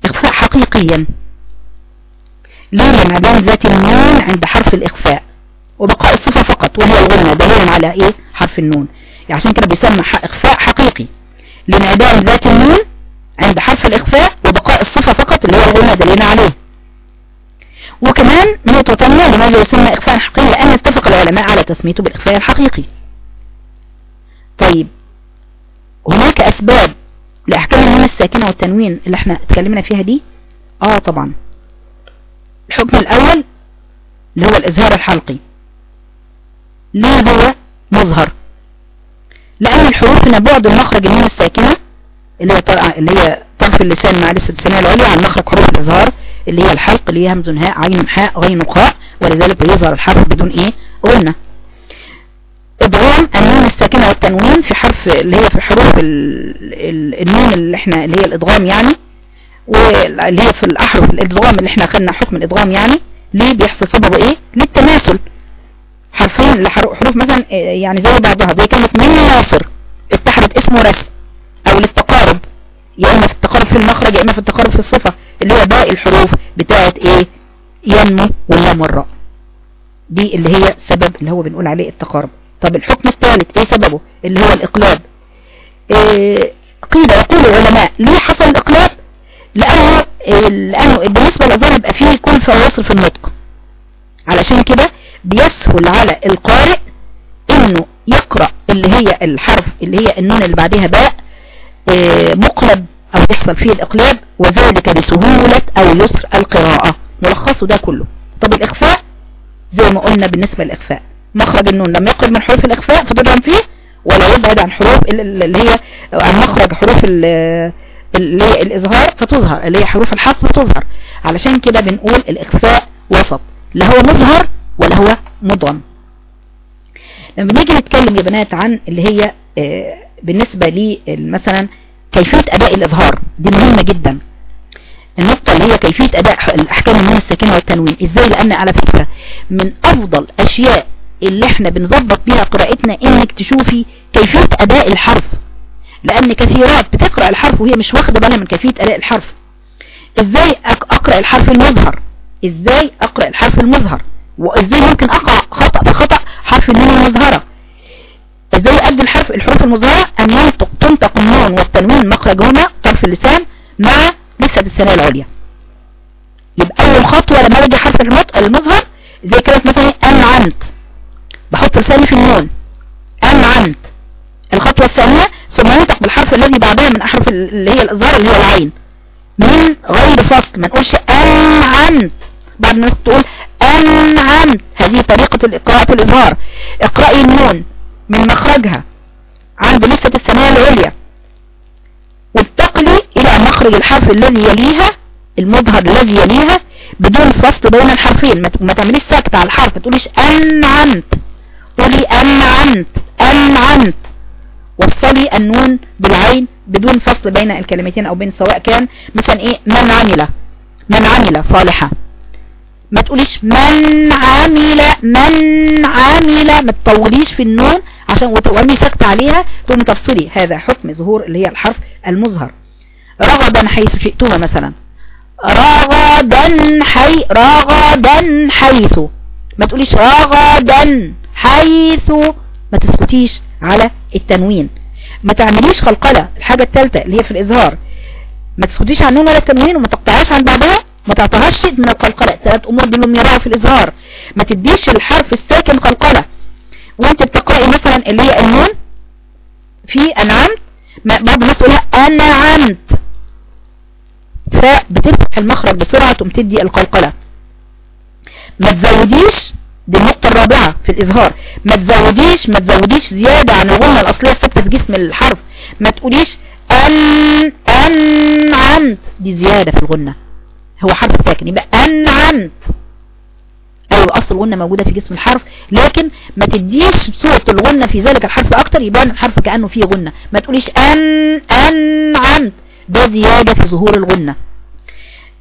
إخفاء حقيقيا. ليه عدم ذات النون عند حرف الإخفاء. وبقاء الصفة فقط وهي الغنى دليل على إيه؟ حرف النون. يعني عشان كده بيسمى إخفاء حقيقي. لانعدام ذات النون عند حرف الإخفاء وبقاء الصفة فقط اللي هو الغنى دليل عليه. وكمان نقطة ثانية لماذا يسمى إخفاء حقيقي لأن اتفق العلماء على تسميته بالإخفاء الحقيقي. طيب هناك أسباب لأحكام النون الساكنة والتنوين اللي إحنا اتكلمنا فيها دي؟ آه طبعا. الحكم الأول اللي هو الإظهار الحلقي. ليه هو مظهر. لأن الحروف هنا بعد المخرج النون الساكنة اللي هي اللي هي طرف اللسان مع لسة الثانية العليا عن مخرج حروف الإظهار اللي هي الحلق اللي هي همز هاء عين حاء غين خاء ولذلك بيظهر الحرف بدون إيه؟ قلنا. ادغام النون الساكنة والتنوين في حرف اللي هي في حروف النون اللي إحنا اللي هي الادغام يعني واللي هي في الأحرف الادغام اللي إحنا اخذنا حكم الادغام يعني ليه بيحصل سببه إيه؟ للتماثل. حرفين حروف مثلا يعني زي بعضها زي كلمة من ناصر. اتحدت اسمه رسم أو للتقارب يا إما في التقارب في المخرج يا إما في التقارب في الصفة اللي هو باقي الحروف بتاعت إيه؟ ينمو واللام والراء دي اللي هي سبب اللي هو بنقول عليه التقارب. طب الحكم الثالث إيه سببه؟ اللي هو الإقلاب. إيه قيل يقول العلماء ليه حصل الإقلاب؟ لأنه لأنه بالنسبة للأذان يبقى فيه كل فواصل في النطق. علشان كده بيسهل على القارئ إنه يقرأ اللي هي الحرف اللي هي النون اللي بعدها باء إيه مقلب أو يحصل فيه الإقلاب وذلك بسهولة أو يسر القراءة. ملخصه ده كله. طب الإخفاء؟ زي ما قلنا بالنسبة للإخفاء. مخرج النون لما يقرب من حروف الإخفاء فتضرب فيه ولا يبعد عن حروف اللي هي عن مخرج حروف اللي هي الإظهار فتظهر اللي هي حروف الحرف فتظهر. علشان كده بنقول الإخفاء وسط. لا هو مظهر ولا هو مضغم لما نيجي نتكلم يا بنات عن اللي هي آه، بالنسبة مثلا كيفية أداء الإظهار دي مهمة جدا. النقطة اللي هي كيفية أداء الأحكام النون الساكنة والتنوين. إزاي؟ لأن على فكرة من أفضل أشياء اللي إحنا بنظبط بيها قراءتنا إنك تشوفي كيفية أداء الحرف. لأن كثيرات بتقرأ الحرف وهي مش واخدة بالها من كيفية أداء الحرف. إزاي أقرأ الحرف المظهر؟ إزاي أقرأ الحرف المظهر؟ وإزاي ممكن أقع خطأ بخطأ حرف النون المظهرة؟ إزاي أدي الحرف الحروف المظهرة؟ أن ينطق تنطق النون والتنوين مخرجهما طرف اللسان مع لسه الثانية العليا. يبقى أول خطوة لما أجي حرف المظهر زي كده مثلا أنعمت بحط لساني في النون. أنعمت الخطوة الثانية ثم ينطق بالحرف الذي بعدها من أحرف اللي هي الإظهار اللي هي العين. من غير فصل. ما نقولش أنعمت بعد ما تقول أنعمت هذه طريقة قراءة الإظهار إقرأي النون من مخرجها عند لسة الثانية العليا. وانتقلي إلى مخرج الحرف الذي يليها المظهر الذي يليها بدون فصل بين الحرفين. ما تعمليش سكت على الحرف. ما تقوليش أنعمت. قولي أنعمت. أنعمت. وصلي النون بالعين بدون فصل بين الكلمتين أو بين سواء كان مثلا إيه؟ من عمل. من عمل صالحة ما تقوليش من عمل من عمل ما تطوليش في النون عشان وتقومي سكت عليها. تقومي تفصلي هذا حكم ظهور اللي هي الحرف المظهر. رغدا حيث شئتما مثلا. رغدا حي رغدا حيث. ما تقوليش رغدا حيث. ما تسكتيش على التنوين. ما تعمليش خلقلة. الحاجة الثالثة اللي هي في الإظهار. ما تسكتيش عن النون ولا التنوين وما تقطعهاش عن بعضها. ما تعطيهاش من القلقلة. ثلاث أمور دي يراها في الإظهار ما تديش الحرف الساكن قلقلة. وانت بتقرأي مثلا اللي هي النون في أنعمت بعض الناس تقولها أنعمت. فبتفتح المخرج بسرعة تمتدي القلقلة. ما تزوديش دي النقطة الرابعة في الإظهار ما تزوديش ما تزوديش زيادة عن الغنة الأصلية الثابتة في جسم الحرف. ما تقوليش أن أنعمت. دي زيادة في الغنة هو حرف ساكن. يبقى أنعمت أيوة أصل الغنة موجودة في جسم الحرف لكن ما تديش صورة الغنة في ذلك الحرف أكتر يبان الحرف كأنه فيه غنة. ما تقوليش أن أنعمت ده زيادة في ظهور الغنة.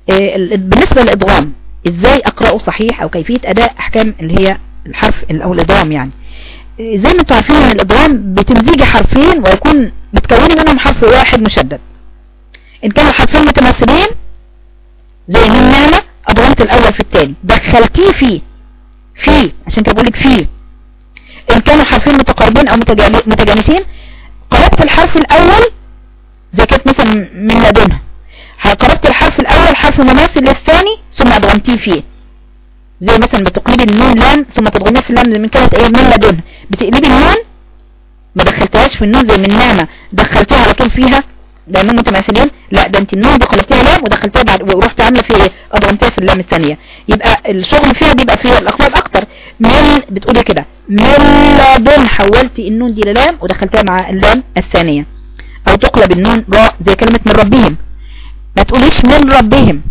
آه، بالنسبة للإضغام إزاي أقرأه صحيح أو كيفية أداء أحكام اللي هي الحرف أو الإضغام يعني؟ آه، زي ما أنتم عارفين إن الإضغام بتمزيج حرفين ويكون بتكوني منهم حرف واحد مشدد. إن كانوا حرفين متماثلين زي من نعمة أضغمت الأول في الثاني دخلتيه فيه. فيه. عشان كده بقولك فيه. إن كانوا حرفين متقاربين أو متجانسين قربت الحرف الأول زي كانت مثلا من لدنها. قربت الحرف الأول حرف مماثل للثاني ثم أضغمتيه فيه. زي مثلا بتقلبي النون لام ثم تضغميها في اللام من كانت إيه؟ من لدنها. بتقلبي النون ما دخلتهاش في النون زي من نعمة دخلتيها على طول فيها. لانهم متماثلين. لا ده انت النون دي قلبتيها لام ودخلتيها بعد ورحت عاملة فيها إيه؟ ادغمتيها في اللام الثانية. يبقى الشغل فيها بيبقى فيها الاقلاب أكتر. من بتقولي كده. من لدن حولتي النون دي للام ودخلتيها مع اللام الثانية. أو تقلب النون راء زي كلمة من ربهم. ما تقوليش من ربهم.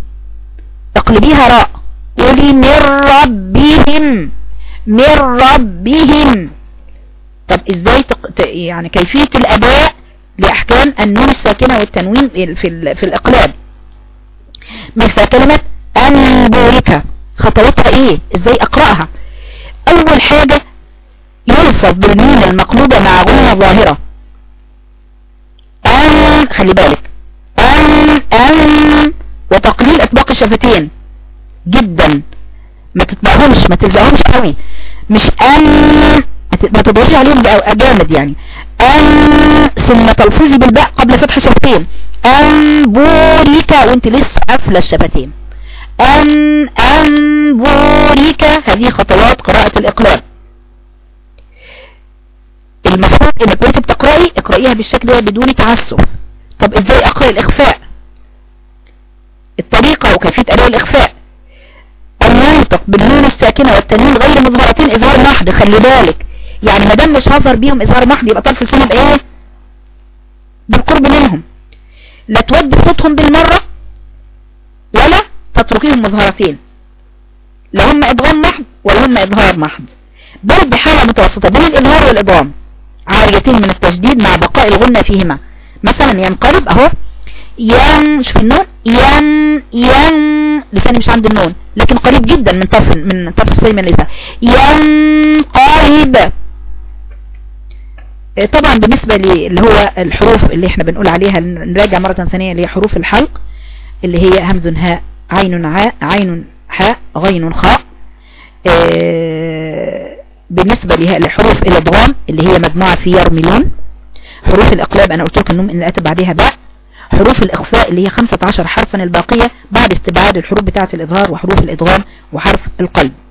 تقلبيها راء قولي من ربهم. من ربهم. طب إزاي تق... يعني كيفية الأداء لأحكام النون الساكنة والتنوين في, في الإقلاب مثل كلمة أنبوركة خطوتها إيه؟ إزاي أقرأها؟ أول حاجة يلفظ بالنون المقلوبة مع غنة ظاهرة. أن خلي بالك. أن أن وتقليل إطباق الشفتين. جدا. ما تتبعهمش ما تلزقهمش قوي. مش أن ما تضغطش عليهم جامد يعني. أن ثم تلفظي بالباء قبل فتح شفتين أن بوريك وأنت لسه قافلة الشفتين أن أن بوريك هذه خطوات قراءة الإقلال المفروض انك وانت بتقرأي اقرأيها بالشكل ده بدون تعسف. طب إزاي أقرأ الإخفاء؟ الطريقة وكيفية أداء الإخفاء. ان ينطق بالنون الساكنة والتنوين غير مظهرتين إظهار محض خلي بالك. يعني ما دام مش هظهر بيهم إظهار محض يبقى طرف لسانه بايه بالقرب منهم. لا تودي صوتهم بالمرة ولا تتركيهم مظهرتين. لا هم ادغام محض ولا هم إظهار محض. بل بحالة متوسطة بين الإظهار والإضغام. عاريتين من التشديد مع بقاء الغنة فيهما. مثلا ينقلب أهو ين شوف النون ين ين لساني مش عند النون لكن قريب جدا من طرف من طرف الصي من اللسان ينقلب. طبعا بالنسبة اللي هو الحروف اللي إحنا بنقول عليها نراجع مرة ثانية اللي هي حروف الحلق اللي هي همز هاء عين عاء عين حاء غين خاء إيه، بالنسبة لحروف الادغام اللي هي مجموعة في يرملون حروف الإقلاب أنا قلت لكم إن اتى بعدها باء. حروف الإخفاء اللي هي 15 حرفا الباقية بعد استبعاد الحروف بتاعة الإظهار وحروف الإدغام وحرف القلب. آه،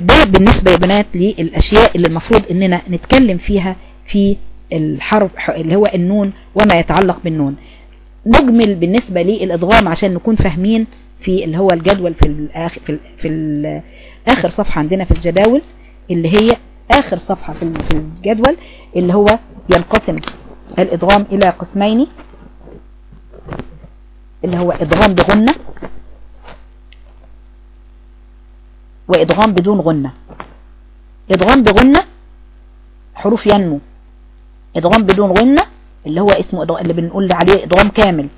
ده بالنسبة يا بنات للأشياء اللي المفروض إننا نتكلم فيها في الحرف اللي هو النون وما يتعلق بالنون. نجمل بالنسبة للأدغام عشان نكون فاهمين في اللي هو الجدول في الآخر, في, في آخر صفحة عندنا في الجداول اللي هي آخر صفحة في الجدول اللي هو ينقسم الإدغام إلى قسمين اللي هو إدغام بغنة وإدغام بدون غنة. إدغام بغنة حروف ينمو. إدغام بدون غنة اللي هو اسمه اللي بنقول عليه إدغام كامل.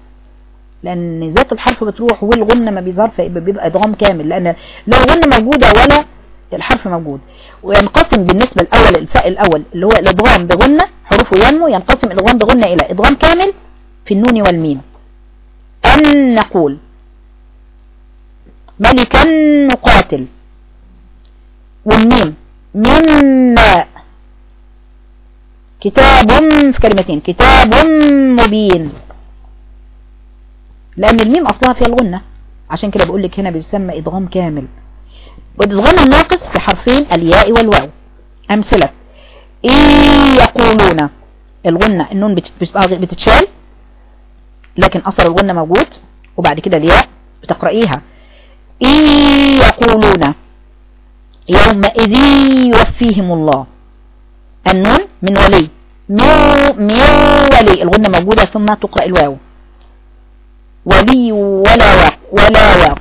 لأن ذات الحرف بتروح والغنة ما بيظهر فبيبقى إدغام كامل. لأن لا غنة موجودة ولا الحرف موجود. وينقسم بالنسبة الأول الفاء الأول اللي هو الإدغام بغنة حروفه ينمو ينقسم الإدغام بغنة إلى إدغام كامل في النون والميم. أن نقول ملكا نقاتل. والميم مما كتاب في كلمتين. كتاب مبين. لأن الميم أصلها فيها الغنة. عشان كده بقول لك هنا بيسمى إدغام كامل. وإدغام الناقص في حرفين الياء والواو. أمثلة. إيه يقولون. الغنة النون بتتشال. لكن أثر الغنة موجود. وبعد كده الياء بتقرأيها. إيه يقولون. يومئذ يوفيهم الله. النون من ولي. مو ولي. الغنة موجودة ثم تقرأ الواو. ولي ولا واق ولا واق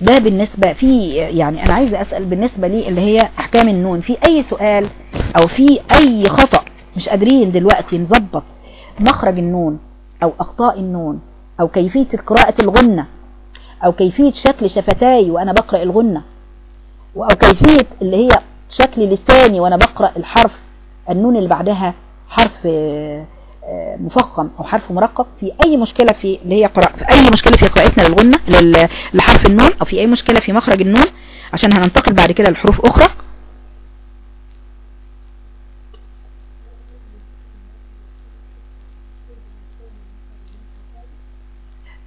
ده بالنسبة في يعني أنا عايزة أسأل بالنسبة لي اللي هي أحكام النون. في أي سؤال أو في أي خطأ مش قادرين دلوقتي نظبط مخرج النون أو أخطاء النون أو كيفية قراءة الغنة أو كيفية شكل شفتاي وأنا بقرأ الغنة أو كيفية اللي هي شكل لساني وأنا بقرأ الحرف النون اللي بعدها حرف مفخم أو حرف مرقق في أي مشكلة في اللي هي قراءة في أي مشكلة في قراءتنا للغنة لحرف النون أو في أي مشكلة في مخرج النون عشان هننتقل بعد كده لحروف أخرى.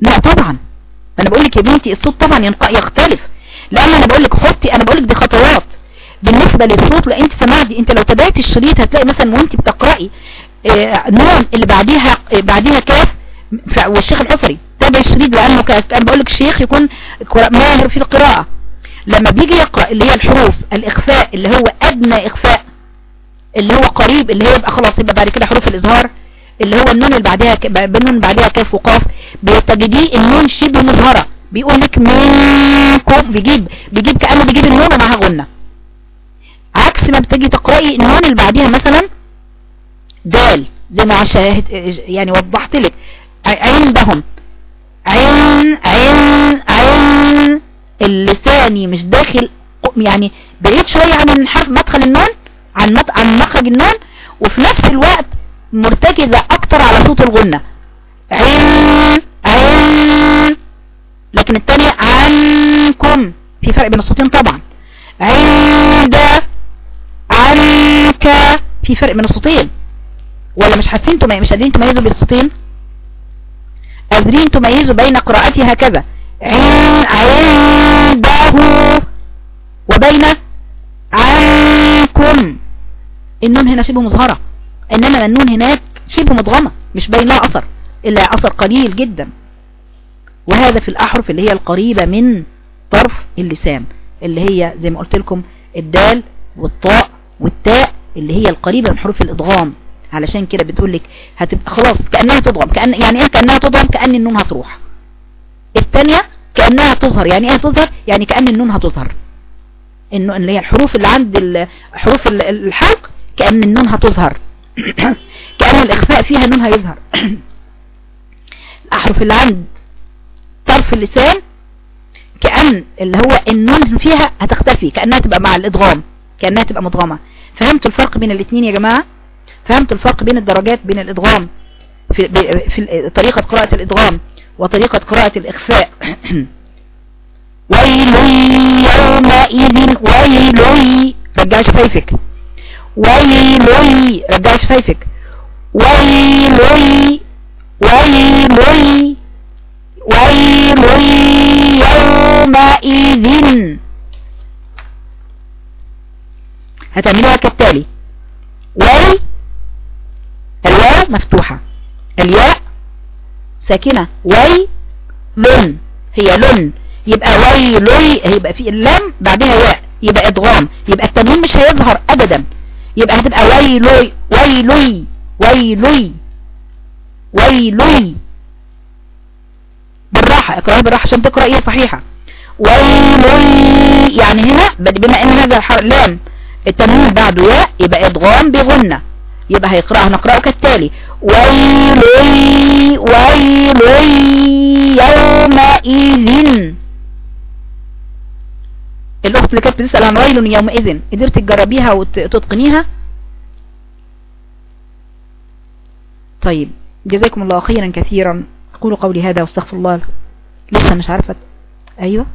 لا طبعا. أنا بقول لك يا بنتي الصوت طبعا يختلف. لأن أنا بقول لك حطي أنا بقول لك دي خطوات. بالنسبة للصوت لا أنت سمعتي أنت لو تابعتي الشريط هتلاقي مثلا وأنت بتقرأي آه نون اللي بعديها آه بعديها كاف والشيخ الحصري تابع الشريط لأنه كاف. أنا بقول لك الشيخ يكون ماهر في القراءة. لما بيجي يقرأ اللي هي الحروف الإخفاء اللي هو أدنى إخفاء اللي هو قريب اللي هي يبقى خلاص يبقى بعد كده حروف الاظهار اللي هو النون اللي بعدها بالنون بعدها كاف وقاف بتجديه النون شبه مظهرة بيقول لك منكم بيجيب بيجيب كأنه بيجيب النون ومعها غنة. عكس ما بتجي تقرأي النون اللي بعديها مثلا دال زي ما شاهد يعني وضحت لك. عندهم. عين عين عين. اللساني مش داخل يعني بعيد شوية عن مدخل النون عن عن مخرج النون وفي نفس الوقت مرتكزة أكتر على صوت الغنة. عين عين. لكن الثانية عنكم. في فرق بين الصوتين طبعا. عند عنك. في فرق بين الصوتين. ولا مش حاسين مش قادرين تميزوا بالصوتين قادرين تميزوا بين قراءتي هكذا. عنده وبين عنكم. النون هنا شبه مظهرة. إنما النون هناك شبه مضغمة مش باين لها أثر. إلا أثر قليل جدا. وهذا في الأحرف اللي هي القريبة من طرف اللسان اللي هي زي ما قلت لكم الدال والطاء والتاء اللي هي القريبة من حروف الادغام علشان كده بتقول لك هتبقى خلاص كأنها تضغم كأن يعني إيه كأنها تضغم؟ كأن النون هتروح. الثانية كأنها تظهر يعني إيه تظهر يعني كأن النون هتظهر. إنه اللي هي الحروف اللي عند حروف الحلق كأن النون هتظهر. كأن الإخفاء فيها النون هيظهر. الأحرف اللي عند طرف اللسان كأن اللي هو النون فيها هتختفي كأنها تبقى مع الإدغام كأنها تبقى مدغمة فهمت الفرق بين الاثنين يا جماعة؟ فهمت الفرق بين الدرجات بين الإدغام في, في طريقة قراءة الإدغام وطريقة قراءة الإخفاء؟ ويل يومئذ ويل رجع شفايفك. ويل رجع شفايفك. ويل ويل ويل يومئذ. هتعملوها كالتالي. وي الواو مفتوحة. الياء ساكنة. وي لن هي لن يبقى ويل هيبقى في اللام بعدها ياء يبقى ادغام يبقى التنوين مش هيظهر ابدا. يبقى هتبقى ويلوي ويلوي ويلوي ويلوي. اقرأها بالراحة عشان تقرأ إيه صحيحة. ويلوي يعني هنا بما إن هذا لام التنوين بعده ياء يبقى ادغام بغنة. يبقى هيقرأها نقرأه كالتالي. ويلوي ويلوي يومئذ. الأخت اللي كانت بتسأل عن ويل يومئذ قدرت تجربيها وتتقنيها طيب جزاكم الله خيرا كثيرا. أقول قولي هذا واستغفر الله. لسه مش عارفة. أيوه.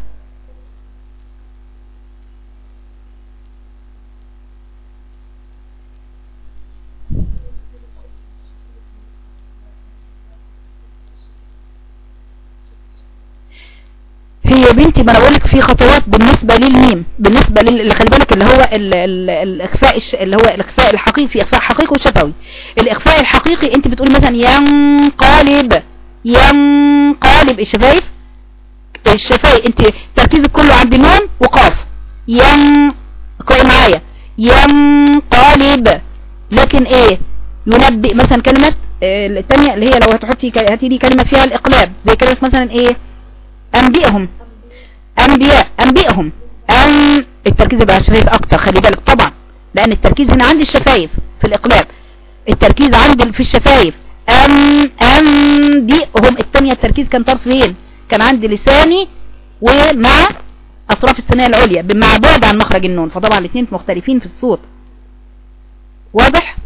هي بنتي ما أنا بقول لك في خطوات بالنسبة للميم بالنسبة اللي خلي بالك اللي هو ال ال الإخفاء اللي هو الإخفاء الحقيقي إخفاء حقيقي وشفوي. الإخفاء الحقيقي أنت بتقولي مثلا ينقلب ينقلب الشفايف الشفايف انت تركيزك كله عند نون وقاف. ين قول معايا. ينقلب لكن إيه؟ ينبئ مثلا كلمة آه، الثانية اللي هي لو هتحطي هاتي لي كلمة فيها الإقلاب. زي كلمة مثلا إيه؟ أنبئهم. أنبياء. أنبئهم. ان التركيز يبقى الشفايف أكتر. خلي بالك طبعا. لأن التركيز هنا عند الشفايف في الإقلاب. التركيز عند في الشفايف. أم أنبئهم. الثانية التركيز كان طرف فين؟ كان عند لساني ومع أطراف الثنايا العليا مع بعد عن مخرج النون. فطبعا الاثنين مختلفين في الصوت. واضح؟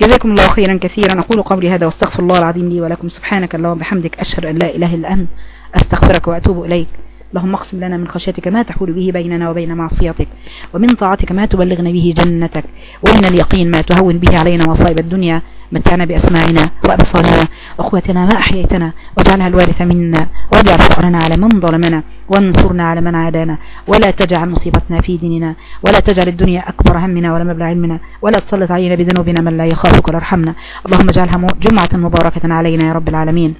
جزاكم الله خيرا كثيرا. أقول قولي هذا واستغفر الله العظيم لي ولكم. سبحانك اللهم بحمدك أشهد أن لا إله إلا أنت أستغفرك وأتوب إليك. اللهم اقسم لنا من خشيتك ما تحول به بيننا وبين معصيتك ومن طاعتك ما تبلغنا به جنتك ومن اليقين ما تهون به علينا مصائب الدنيا متعنا بأسماعنا وأبصارنا وأخوتنا ما أحييتنا واجعلها الوارث منا واجعل فقرنا على من ظلمنا وانصرنا على من عادانا ولا تجعل مصيبتنا في ديننا ولا تجعل الدنيا أكبر همنا ولا مبلغ علمنا ولا تسلط علينا بذنوبنا من لا يخافك ولا يرحمنا. اللهم اجعلها جمعة مباركة علينا يا رب العالمين.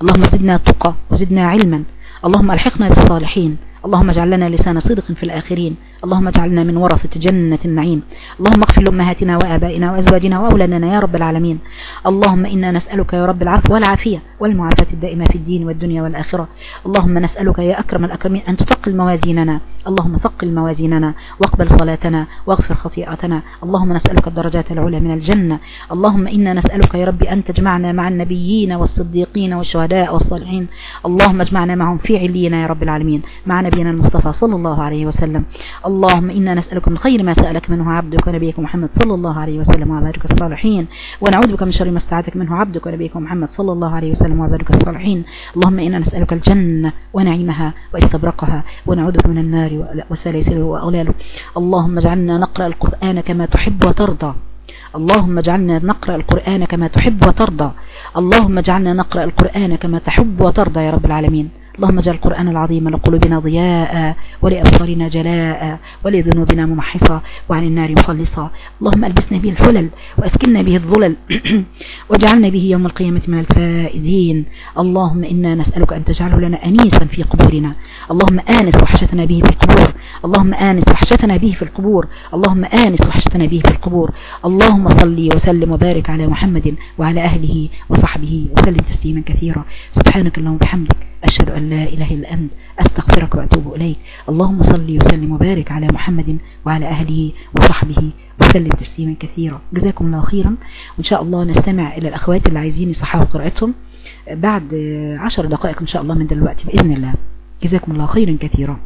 اللهم زدنا تقى وزدنا علما. اللهم ألحقنا بالصالحين. اللهم اجعل لنا لسان صدق في الآخرين. اللهم اجعلنا من ورثة جنة النعيم. اللهم اغفر لأمهاتنا وآبائنا وأزواجنا وأولادنا يا رب العالمين. اللهم إنا نسألك يا رب العفو والعافية والمعافاة الدائمة في الدين والدنيا والآخرة. اللهم نسألك يا أكرم الأكرمين أن تثقل موازيننا. اللهم ثقل موازيننا واقبل صلاتنا واغفر خطيئتنا. اللهم نسألك الدرجات العلى من الجنة. اللهم إنا نسألك يا رب أن تجمعنا مع النبيين والصديقين والشهداء والصالحين. اللهم اجمعنا معهم في علينا يا رب العالمين. مع نبينا المصطفى صلى الله عليه وسلم. اللهم إنا نسألك من خير ما سألك منه عبدك ونبيك محمد صلى الله عليه وسلم وعبادك الصالحين. ونعوذ بك من شر ما استعاذك منه عبدك ونبيك محمد صلى الله عليه وسلم وعبادك الصالحين. اللهم إنا نسألك الجنة ونعيمها واستبرقها. ونعوذ بك من النار وسلاسله وأغلاله اللهم اجعلنا نقرأ القرآن كما تحب وترضى. اللهم اجعلنا نقرأ القرآن كما تحب وترضى. اللهم اجعلنا نقرأ القرآن كما تحب وترضى يا رب العالمين. اللهم اجعل القرآن العظيم لقلوبنا ضياء ولأبصارنا جلاء ولذنوبنا ممحصا وعن النار مخلصا اللهم ألبسنا به الحلل وأسكننا به الظلل واجعلنا به يوم القيامة من الفائزين. اللهم إنا نسألك أن تجعله لنا أنيسا في قبورنا. اللهم آنس وحشتنا به في القبور. اللهم آنس وحشتنا به في القبور. اللهم آنس وحشتنا به في القبور. اللهم صل وسلم وبارك على محمد وعلى أهله وصحبه وسلم تسليما كثيرا. سبحانك اللهم وبحمدك. أشهد أن لا إله إلا أنت أستغفرك وأتوب إليك. اللهم صل وسلم وبارك على محمد وعلى أهله وصحبه وسلم تسليما كثيرا. جزاكم الله خيرا. وإن شاء الله نستمع إلى الأخوات اللي عايزين يصححوا قراءتهم بعد عشر دقائق إن شاء الله من دلوقتي بإذن الله. جزاكم الله خيرا كثيرا.